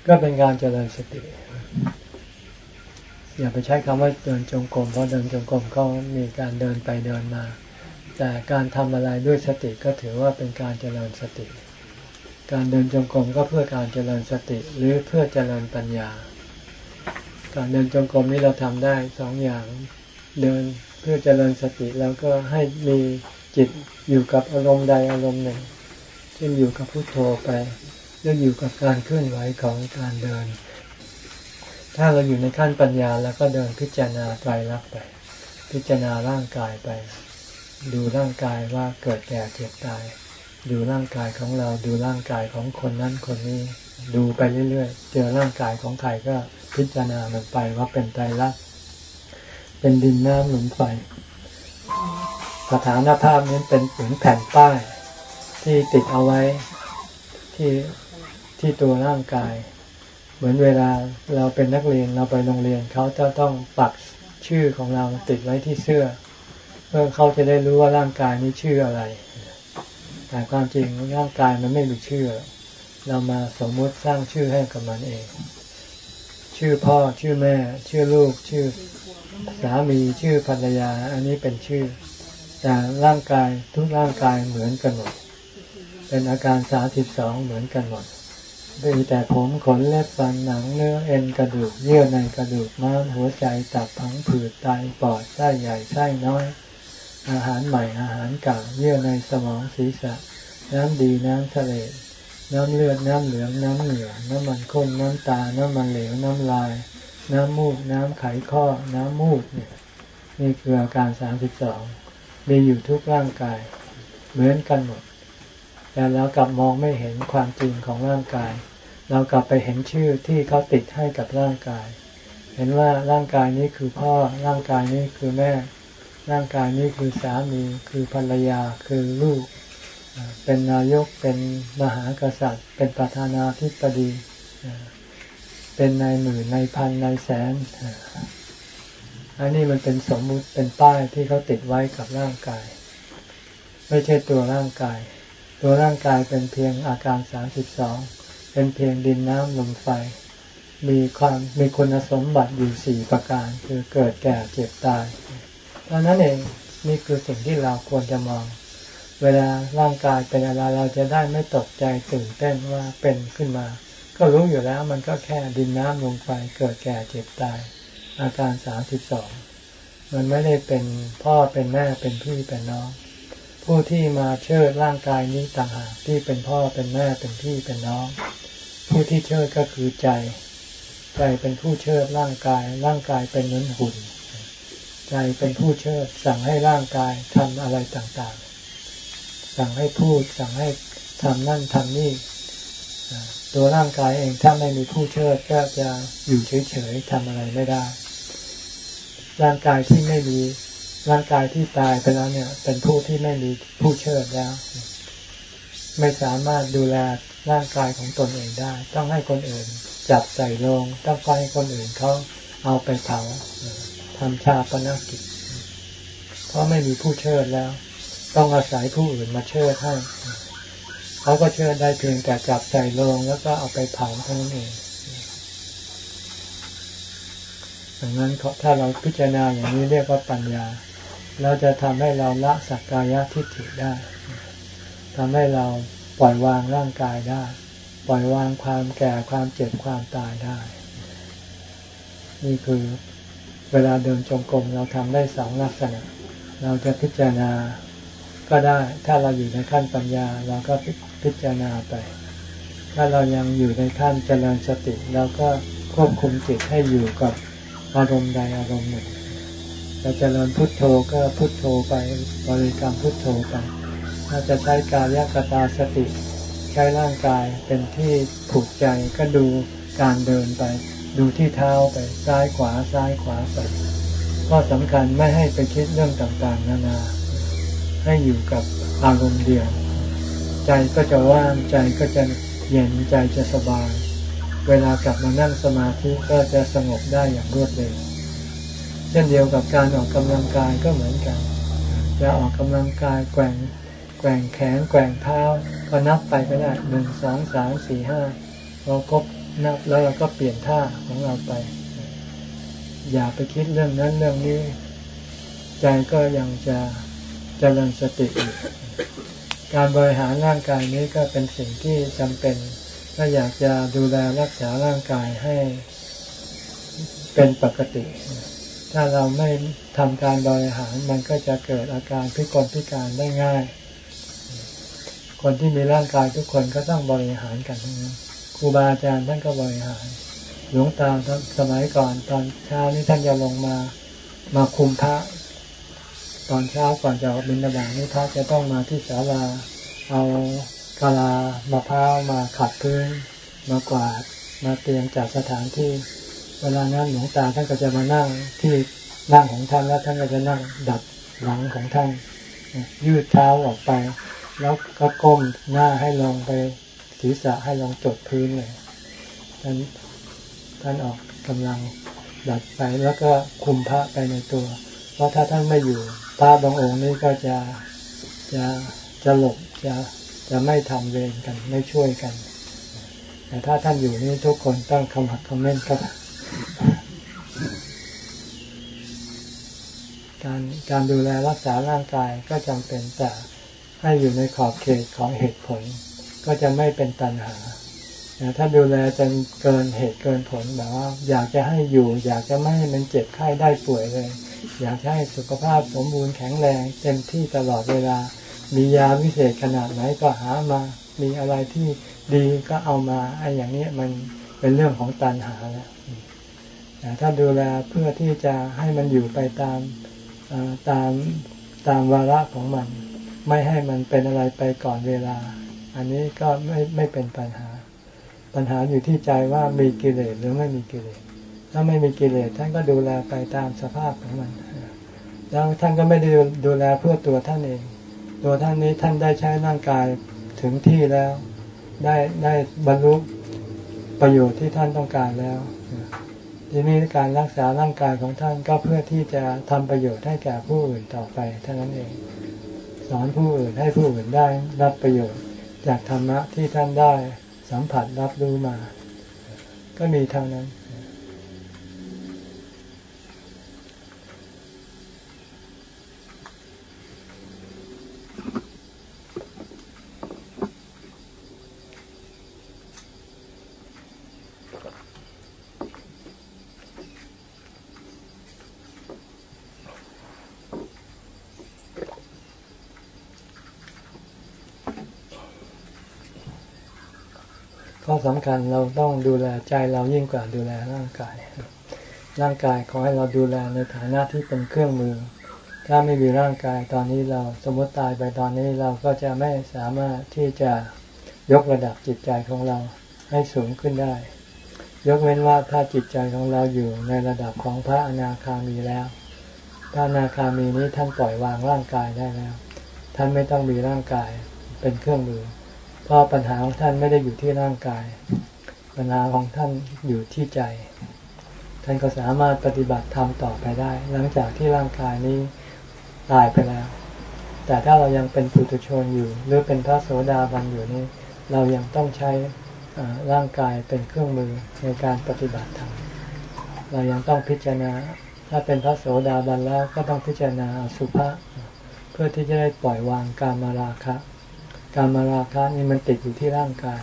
ก็เป็นการเจริญสติ อย่าไปใช้คำว่าเดินจงกรมเพราะเดินจงกรมก็มีการเดินไปเดินมา แต่การทำอะไรด้วยสติก็ถือว่าเป็นการเจริญสติ การเดินจงกรมก็เพื่อการเจริญสติหรือเพื่อเจริญปัญญา การเดินจงกรมนี้เราทำได้สองอย่าง เดินเพื่อเจริญสติแล้วก็ให้มีจิตอยู่กับอารมณ์ใดอารมณ์หนึ่งเช่นอยู่กับพุโทโธไปหรืออยู่กับการเคลื่อนไหวของการเดิน ถ้าเราอยู่ในขั้นปัญญาแล้วก็เดินพิจารณาไตรลักษณ์ไป พิจารณาร่างกายไป ดูร่างกายว่าเกิดแก่เจ็บตาย ดูร่างกายของเราดูร่างกายของคนนั้นคนนี้ ดูไปเรื่อยๆ เจอร่างกายของใครก็พิจารณามันไปว่าเป็นไตรลักษณ์เป็นดินน้ำหนุนไฟสถานภาพนี้เป็นเหมือนแผ่นป้าย ที่ติดเอาไว้ที่ที่ตัวร่างกาย เหมือนเวลาเราเป็นนักเรียนเราไปโรงเรียนเขาจะต้องปักชื่อของเราติดไว้ที่เสื้อ เพื่อเขาจะได้รู้ว่าร่างกายนี้ชื่ออะไร แต่ความจริงร่างกายมันไม่มีชื่อ เรามาสมมติสร้างชื่อให้กับมันเอง ชื่อพ่อชื่อแม่ ชื่อลูก ชื่อสามีชื่อภรรยา อันนี้เป็นชื่อ แต่ร่างกายทุกร่างกายเหมือนกันหมด เป็นอาการสาธิตสองเหมือนกันหมดมีแต่ผมขนเล็บฟันหนังเนื้อเอ็นกระดูกเยื่อในกระดูกม้ามหัวใจตับผังผืดไตปอดไส้ใหญ่ไส้น้อย อาหารใหม่อาหารเก่าเยื่อในสมองศีรษะ น้ำดีน้ำทะเลน้ำเลือดน้ำเหลืองน้ำเหนือน้ำมันข้นน้ำตา น้ำมันเหลวน้ำลาย น้ำมูก น้ำไขข้อ น้ำมูกเนี่ยนี่คืออาการสามสิบสองมีอยู่ทุกร่างกาย เหมือนกันหมด แต่เรากลับมองไม่เห็นความจริงของร่างกาย เรากลับไปเห็นชื่อที่เขาติดให้กับร่างกาย เห็นว่าร่างกายนี้คือพ่อร่างกายนี้คือแม่ ร่างกายนี้คือสามีคือภรรยาคือลูก เป็นนายกเป็นมหากษัตริย์ เป็นประธานาธิบดี เป็นนายหมื่นนายพันนายแสน อันนี้มันเป็นสมมุติเป็นป้ายที่เขาติดไว้กับร่างกาย ไม่ใช่ตัวร่างกาย ตัวร่างกายเป็นเพียงอาการสามสิบสองเป็นเพียงดินน้ำลมไฟมีความมีคุณสมบัติอยู่สี่ประการ คือเกิดแก่เจ็บตาย เท่านั้นเองนี่คือสิ่งที่เราควรจะมอง เวลาร่างกายเป็นอะไรเราจะได้ไม่ตกใจตื่นเต้นว่าเป็นขึ้นมา ก็รู้อยู่แล้วมันก็แค่ดินน้ำลมไฟเกิดแก่เจ็บตาย อาการสามสิบสองมันไม่ได้เป็นพ่อเป็นแม่เป็นพี่เป็นน้อง ผู้ที่มาเชิดร่างกายนี้ต่างหากที่เป็นพ่อเป็นแม่เป็นพี่เป็นน้อง ผู้ที่เชิดก็คือใจ ใจเป็นผู้เชิดร่างกาย ร่างกายเป็นเหมือนหุ่น ใจเป็นผู้เชิดสั่งให้ร่างกายทำอะไรต่างๆ สั่งให้พูด สั่งให้ทำนั่นทำนี่ตัวร่างกายเองถ้าไม่มีผู้เชิดก็จะอยู่เฉยๆทำอะไรไม่ได้ ร่างกายที่ไม่มีร่างกายที่ตายไปแล้วเนี่ย เป็นผู้ที่ไม่มีผู้เชิดแล้ว ไม่สามารถดูแลร่างกายของตนเองได้ ต้องให้คนอื่น จับใส่ลงต้องให้คนอื่นเขาเอาไปเผา ทำชาปนกิจ เพราะไม่มีผู้เชิดแล้ว ต้องอาศัยผู้อื่นมาเชิดให้เขาก็เชิดได้เพียงแต่จับใส่ลงแล้วก็เอาไปเผาเท่านั้นเองดังนั้นถ้าเราพิจารณาอย่างนี้เรียกว่าปัญญา เราจะทำให้เราละสักกายทิฏฐิได้ทำให้เราปล่อยวางร่างกายได้ ปล่อยวางความแก่ความเจ็บความตายได้ นี่คือ เวลาเดินจงกรมเราทำได้สองลักษณะ เราจะพิจารณาก็ได้ถ้าเราอยู่ในขั้นปัญญาเราก็พิจารณาไป ถ้าเรายังอยู่ในขั้นเจริญสติเราก็ควบคุมจิตให้อยู่กับอารมณ์ใดอารมณ์หนึ่งเราเจริญพุทโธก็พุทโธไปบริกรรมพุทโธไปถ้าจะใช้กายกตาสติ ใช้ร่างกายเป็นที่ผูกใจก็ดูการเดินไป ดูที่เท้าไปซ้ายขวาซ้ายขวาไปก็สำคัญไม่ให้ไปคิดเรื่องต่างๆ นานา ให้อยู่กับอารมณ์เดียว ใจก็จะว่างใจก็จะเย็นใจจะสบาย เวลากลับมานั่งสมาธิก็จะสงบได้อย่างรวดเร็วเช่นเดียวกับการออกกำลังกายก็เหมือนกันจะออกกำลังกายแกว่งแกว่งแขนแกว่งเท้า ก็นับไปก็ได้หนึ่งสองสามสี่ห้าเราครบ นับแล้วเราก็เปลี่ยนท่าของเราไป อย่าไปคิดเรื่องนั้นเรื่องนี้ ใจก็ยังจะจะเจริญสติอีกการบริหารร่างกายนี้ก็เป็นสิ่งที่จำเป็นถ้าอยากจะดูแลรักษาร่างกายให้เป็นปกติ ถ้าเราไม่ทำการบริหารมันก็จะเกิดอาการพิกลพิการได้ง่าย คนที่มีร่างกายทุกคนก็ต้องบริหารกันทั้งนั้น ครูบาอาจารย์ท่านก็บริหารหลวงตาสมัยก่อนตอนเช้านี่ท่านจะลงมามาคุมพระ ตอนเช้าก่อนจะออกบิณฑบาตนี่พระจะต้องมาที่ศาลาเอากาลามะพร้าวมาขัดพื้น มากวาดมาเตรียมจัดสถานที่ เวลานั้นหลวงตาท่านก็จะมานั่งที่นั่งของท่านแล้วท่านก็จะนั่งดัดหลังของท่าน ยืดเท้าออกไป แล้วก็ก้มหน้าให้ลงไป ศีรษะให้ลงจดพื้นเลยท่านท่านออกกำลังดัดไปแล้วก็คุมพระไปในตัว เพราะถ้าท่านไม่อยู่พระบางองค์นี้ก็จะจะจะหลบจะจะไม่ทำเวรกันไม่ช่วยกัน แต่ถ้าท่านอยู่นี่ทุกคนต้องคำหักคำเม่นครับ การการดูแลรักษาร่างกายก็จำเป็นแต่ให้อยู่ในขอบเขตของเหตุผล ก็จะไม่เป็นตันหาถ้าดูแลจนเกินเหตุเกินผลแบบว่า อยากจะให้อยู่ อยากจะไม่ให้มันเจ็บไข้ได้ป่วยเลย อยากให้สุขภาพสมบูรณ์แข็งแรงเต็มที่ตลอดเวลา มียาวิเศษขนาดไหนก็หามา มีอะไรที่ดีก็เอามาไอ้อย่างนี้มันเป็นเรื่องของตันหาแล้วถ้าดูแลเพื่อที่จะให้มันอยู่ไปตามตามตามวาระของมัน ไม่ให้มันเป็นอะไรไปก่อนเวลา อันนี้ก็ไม่ไม่เป็นปัญหา ปัญหาอยู่ที่ใจว่ามีกิเลสหรือไม่มีกิเลส ถ้าไม่มีกิเลสท่านก็ดูแลไปตามสภาพของมันแล้วท่านก็ไม่ได้ดูแลเพื่อตัวท่านเอง ตัวท่านนี้ท่านได้ใช้ร่างกายถึงที่แล้ว ได้ได้บรรลุประโยชน์ที่ท่านต้องการแล้วทีนี้การรักษาร่างกายของท่านก็เพื่อที่จะทำประโยชน์ให้แก่ผู้อื่นต่อไปเท่านั้นเอง สอนผู้อื่นให้ผู้อื่นได้รับประโยชน์ จากธรรมะที่ท่านได้สัมผัสรับรู้มา ก็มีเท่านั้น ข้อสำคัญเราต้องดูแลใจเรายิ่งกว่าดูแลร่างกาย ร่างกายขอให้เราดูแลในฐานะที่เป็นเครื่องมือ ถ้าไม่มีร่างกายตอนนี้เราสมมติตายไปตอนนี้เราก็จะไม่สามารถที่จะยกระดับจิตใจของเราให้สูงขึ้นได้ ยกเว้นว่าถ้าจิตใจของเราอยู่ในระดับของพระอนาคามีแล้วพระอนาคามีนี้ท่านปล่อยวางร่างกายได้แล้ว ท่านไม่ต้องมีร่างกายเป็นเครื่องมือ เพราะปัญหาของท่านไม่ได้อยู่ที่ร่างกาย ปัญหาของท่านอยู่ที่ใจ ท่านก็สามารถปฏิบัติธรรมต่อไปได้ หลังจากที่ร่างกายนี้ตายไปแล้ว แต่ถ้าเรายังเป็นปุถุชนอยู่ หรือเป็นพระโสดาบันอยู่นี้ เรายังต้องใช้ร่างกายเป็นเครื่องมือในการปฏิบัติธรรม เรายังต้องพิจารณา ถ้าเป็นพระโสดาบันแล้วก็ต้องพิจารณาสุภาษเพื่อที่จะได้ปล่อยวางการมาราคะ การมาราคะนี่มันติดอยู่ที่ร่างกาย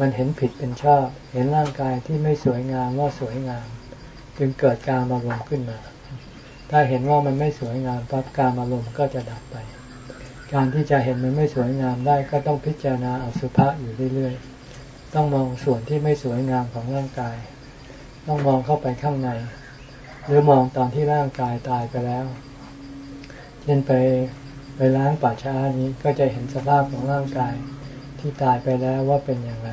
มันเห็นผิดเป็นชอบ เห็นร่างกายที่ไม่สวยงามว่าสวยงาม จึงเกิดการมารมขึ้นมา ถ้าเห็นว่ามันไม่สวยงามปั๊บการมารมก็จะดับไป การที่จะเห็นมันไม่สวยงามได้ก็ต้องพิจารณาอสุภะอยู่เรื่อยๆ ต้องมองส่วนที่ไม่สวยงามของร่างกาย ต้องมองเข้าไปข้างใน หรือมองตอนที่ร่างกายตายไปแล้ว เช่นไป ไปล้างป่าช้านี้ก็จะเห็นสภาพของร่างกายที่ตายไปแล้วว่าเป็นอย่างไร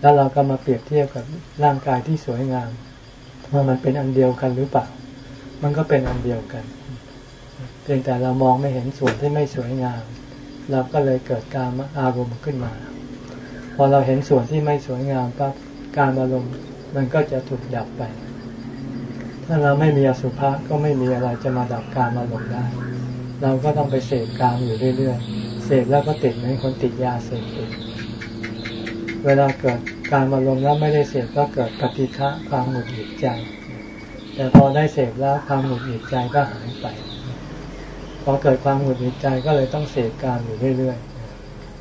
แล้วเราก็มาเปรียบเทียบกับร่างกายที่สวยงามว่ามันเป็นอันเดียวกันหรือเปล่า มันก็เป็นอันเดียวกัน เพียงแต่เรามองไม่เห็นส่วนที่ไม่สวยงาม เราก็เลยเกิดการอารมณ์ขึ้นมา พอเราเห็นส่วนที่ไม่สวยงามปั๊บการอารมณ์มันก็จะถูกดับไป ถ้าเราไม่มีอสุภะก็ไม่มีอะไรจะมาดับการอารมณ์ได้ เราก็ต้องไปเสพกามอยู่เรื่อยๆ เสพแล้วก็ติดเหมือนคนติดยาเสพติด เวลาเกิดการอารมณ์แล้วไม่ได้เสพก็เกิดปฏิฆะความหงุดหงิดใจ แต่พอได้เสพแล้วความหงุดหงิดใจก็หายไป พอเกิดความหงุดหงิดใจก็เลยต้องเสพกามอยู่เรื่อย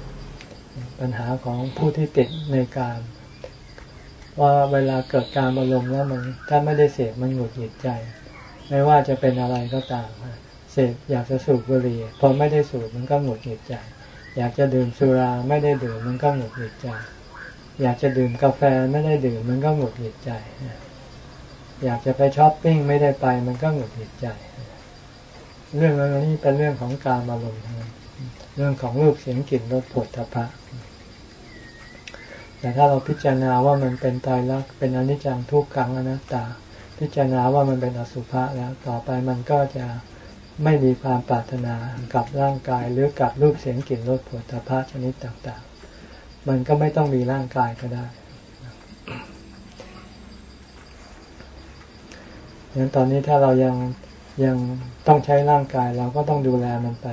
ๆ ปัญหาของผู้ที่ติดในการว่าเวลาเกิดการอารมณ์แล้วมันถ้าไม่ได้เสพมันหงุดหงิดใจ ไม่ว่าจะเป็นอะไรก็ตาม เสพอยากจะสูบบุหรี่พอไม่ได้สูบมันก็หงุดหงิดใจ อยากจะดื่มสุราไม่ได้ดื่มมันก็หงุดหงิดใจ อยากจะดื่มกาแฟไม่ได้ดื่มมันก็หงุดหงิดใจ อยากจะไปช้อปปิ้งไม่ได้ไปมันก็หงุดหงิดใจ เรื่องอะไรนี้เป็นเรื่องของการอารมณ์เรื่องของรูปเสียงกลิ่นรสผลทพะแต่ถ้าเราพิจารณาว่ามันเป็นตายรักเป็นอนิจจังทุกขังอนัตตา พิจารณาว่ามันเป็นอสุภะแล้วต่อไปมันก็จะ ไม่มีความปรารถนากับร่างกายหรือกับรูปเสียงกลิ่นรสผลทพะชนิดต่างๆ มันก็ไม่ต้องมีร่างกายก็ได้ดังนั้นตอนนี้ถ้าเรายังยังต้องใช้ร่างกายเราก็ต้องดูแลมันไป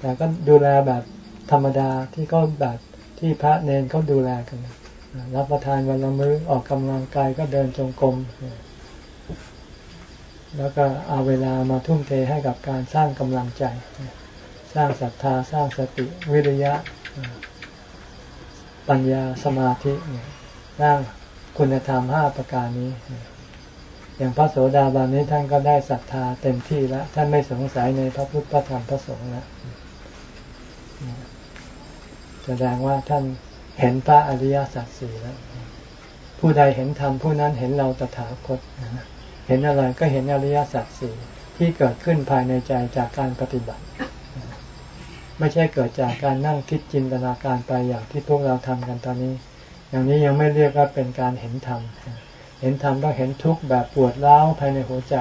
แต่ก็ดูแลแบบธรรมดาที่ก็แบบที่พระเนนเขาดูแลกัน รับประทานวันละมื้อออกกำลังกายก็เดินจงกรม แล้วก็เอาเวลามาทุ่มเทให้กับการสร้างกำลังใจ สร้างศรัทธาสร้างสติวิริยะ ปัญญาสมาธิสร้างคุณธรรมห้าประการนี้ อย่างพระโสดาบันนี้ท่านก็ได้ศรัทธาเต็มที่แล้ว ท่านไม่สงสัยในพระพุทธพระธรรมพระสงฆ์แล้วแสดงว่าท่านเห็นพระอริยสัจสี่แล้ว ผู้ใดเห็นธรรมผู้นั้นเห็นเราตถาคต เห็นอะไรก็เห็นอริยสัจสี่ที่เกิดขึ้นภายในใจจากการปฏิบัติ ไม่ใช่เกิดจากการนั่งคิดจินตนาการไปอย่างที่พวกเราทำกันตอนนี้ อย่างนี้ยังไม่เรียกว่าเป็นการเห็นธรรมเห็นธรรมก็เห็นทุกข์แบบปวดร้าวภายในหัวใจ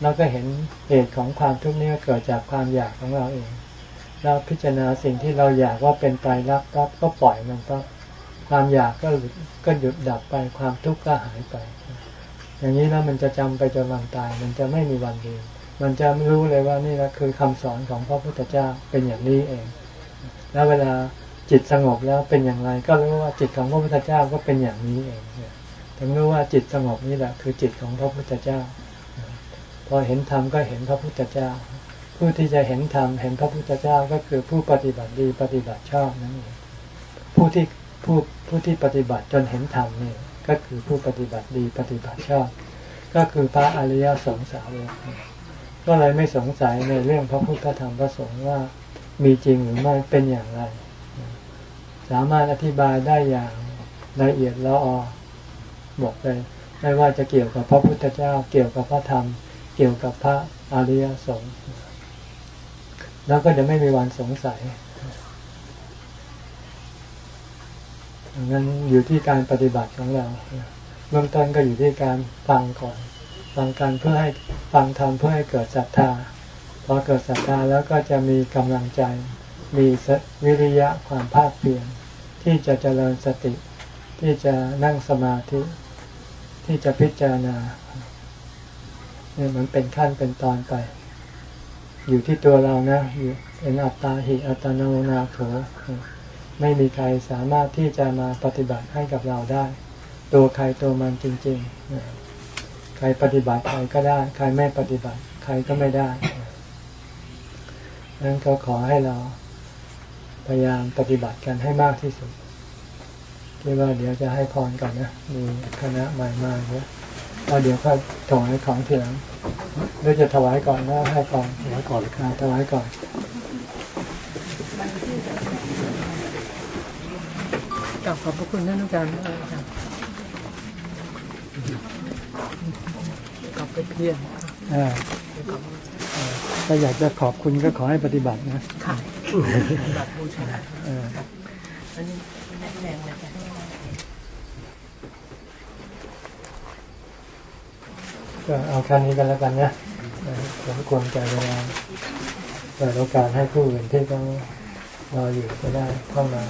แล้วก็เห็นเหตุของความทุกข์นี้เกิดจากความอยากของเราเองเราพิจารณาสิ่งที่เราอยากว่าเป็นไตรลักษณ์ปั๊บก็ปล่อยมันปั๊บความอยากก็ก็หยุดดับไปความทุกข์ก็หายไป อย่างนี้แล้วมันจะจำไปจนวันตาย มันจะไม่มีวันดีมันจะไม่รู้เลยว่านี่แหละคือคำสอนของพระพุทธเจ้าเป็นอย่างนี้เอง แล้วเวลาจิตสงบแล้วเป็นอย่างไร ก็รู้ว่าจิตของพระพุทธเจ้าก็เป็นอย่างนี้เองถึงรู้ว่าจิตสงบนี่แหละคือจิตของพระพุทธเจ้า พอเห็นธรรมก็เห็นพระพุทธเจ้า ผู้ที่จะเห็นธรรมเห็นพระพุทธเจ้าก็คือผู้ปฏิบัติดีปฏิบัติชอบนั่นเองผู้ที่ผู้ผู้ที่ปฏิบัติจนเห็นธรรมนี่ ก็คือผู้ปฏิบัติดีปฏิบัติชอบ ก็คือพระอริยสงสาวกก็เลยไม่สงสัยในเรื่องพระพุทธธรรมพระสงฆ์ว่ามีจริงหรือไม่เป็นอย่างไร สามารถอธิบายได้อย่างละเอียดละออบอกเลยไม่ว่าจะเกี่ยวกับพระพุทธเจ้า เกี่ยวกับพระธรรม เกี่ยวกับพระอริยสงฆ์แล้วก็จะไม่มีวันสงสัย งนั้นอยู่ที่การปฏิบัติของเราเบื้องต้นก็อยู่ที่การฟังก่อน ฟังการเพื่อให้ฟังธรรมเพื่อให้เกิดศรัทธาพอเกิดศรัทธาแล้วก็จะมีกำลังใจ มีวิริยะความภาคเพียรที่จะเจริญสติ ที่จะนั่งสมาธิ ที่จะพิจารณาเนี่ยมันเป็นขั้นเป็นตอนไป อยู่ที่ตัวเรานะอยู่เป็นอัตตาหิอัตโนนาโถ ไม่มีใครสามารถที่จะมาปฏิบัติให้กับเราได้ ตัวใครตัวมันจริงๆ ใครปฏิบัติใครก็ได้ ใครไม่ปฏิบัติใครก็ไม่ได้ดังนั้นก็ขอให้เราพยายามปฏิบัติกันให้มากที่สุดคิดว่าเดี๋ยวจะให้พรก่อนนะ มีคณะใหม่มาเยอะแล้วเดี๋ยวก็ถวายของทีหลังหรือจะถวายก่อนแล้วให้ก่อนถวายก่อนเลยครับอ่าถวายก่อน กลับขอบพระคุณท่านอาจารย์มากครับกลับไปเพียรอ่าถ้าอยากจะขอบคุณก็ขอให้ปฏิบัตินะค่ะบัตรบูชาเอออันนี้แรงเลยค่ะก็เอาแค่นี้กันแล้วกันนะผมควรใจเวลาเปิดโอกาสให้ผู้อื่นที่เขารออยู่ก็ได้เข้ามา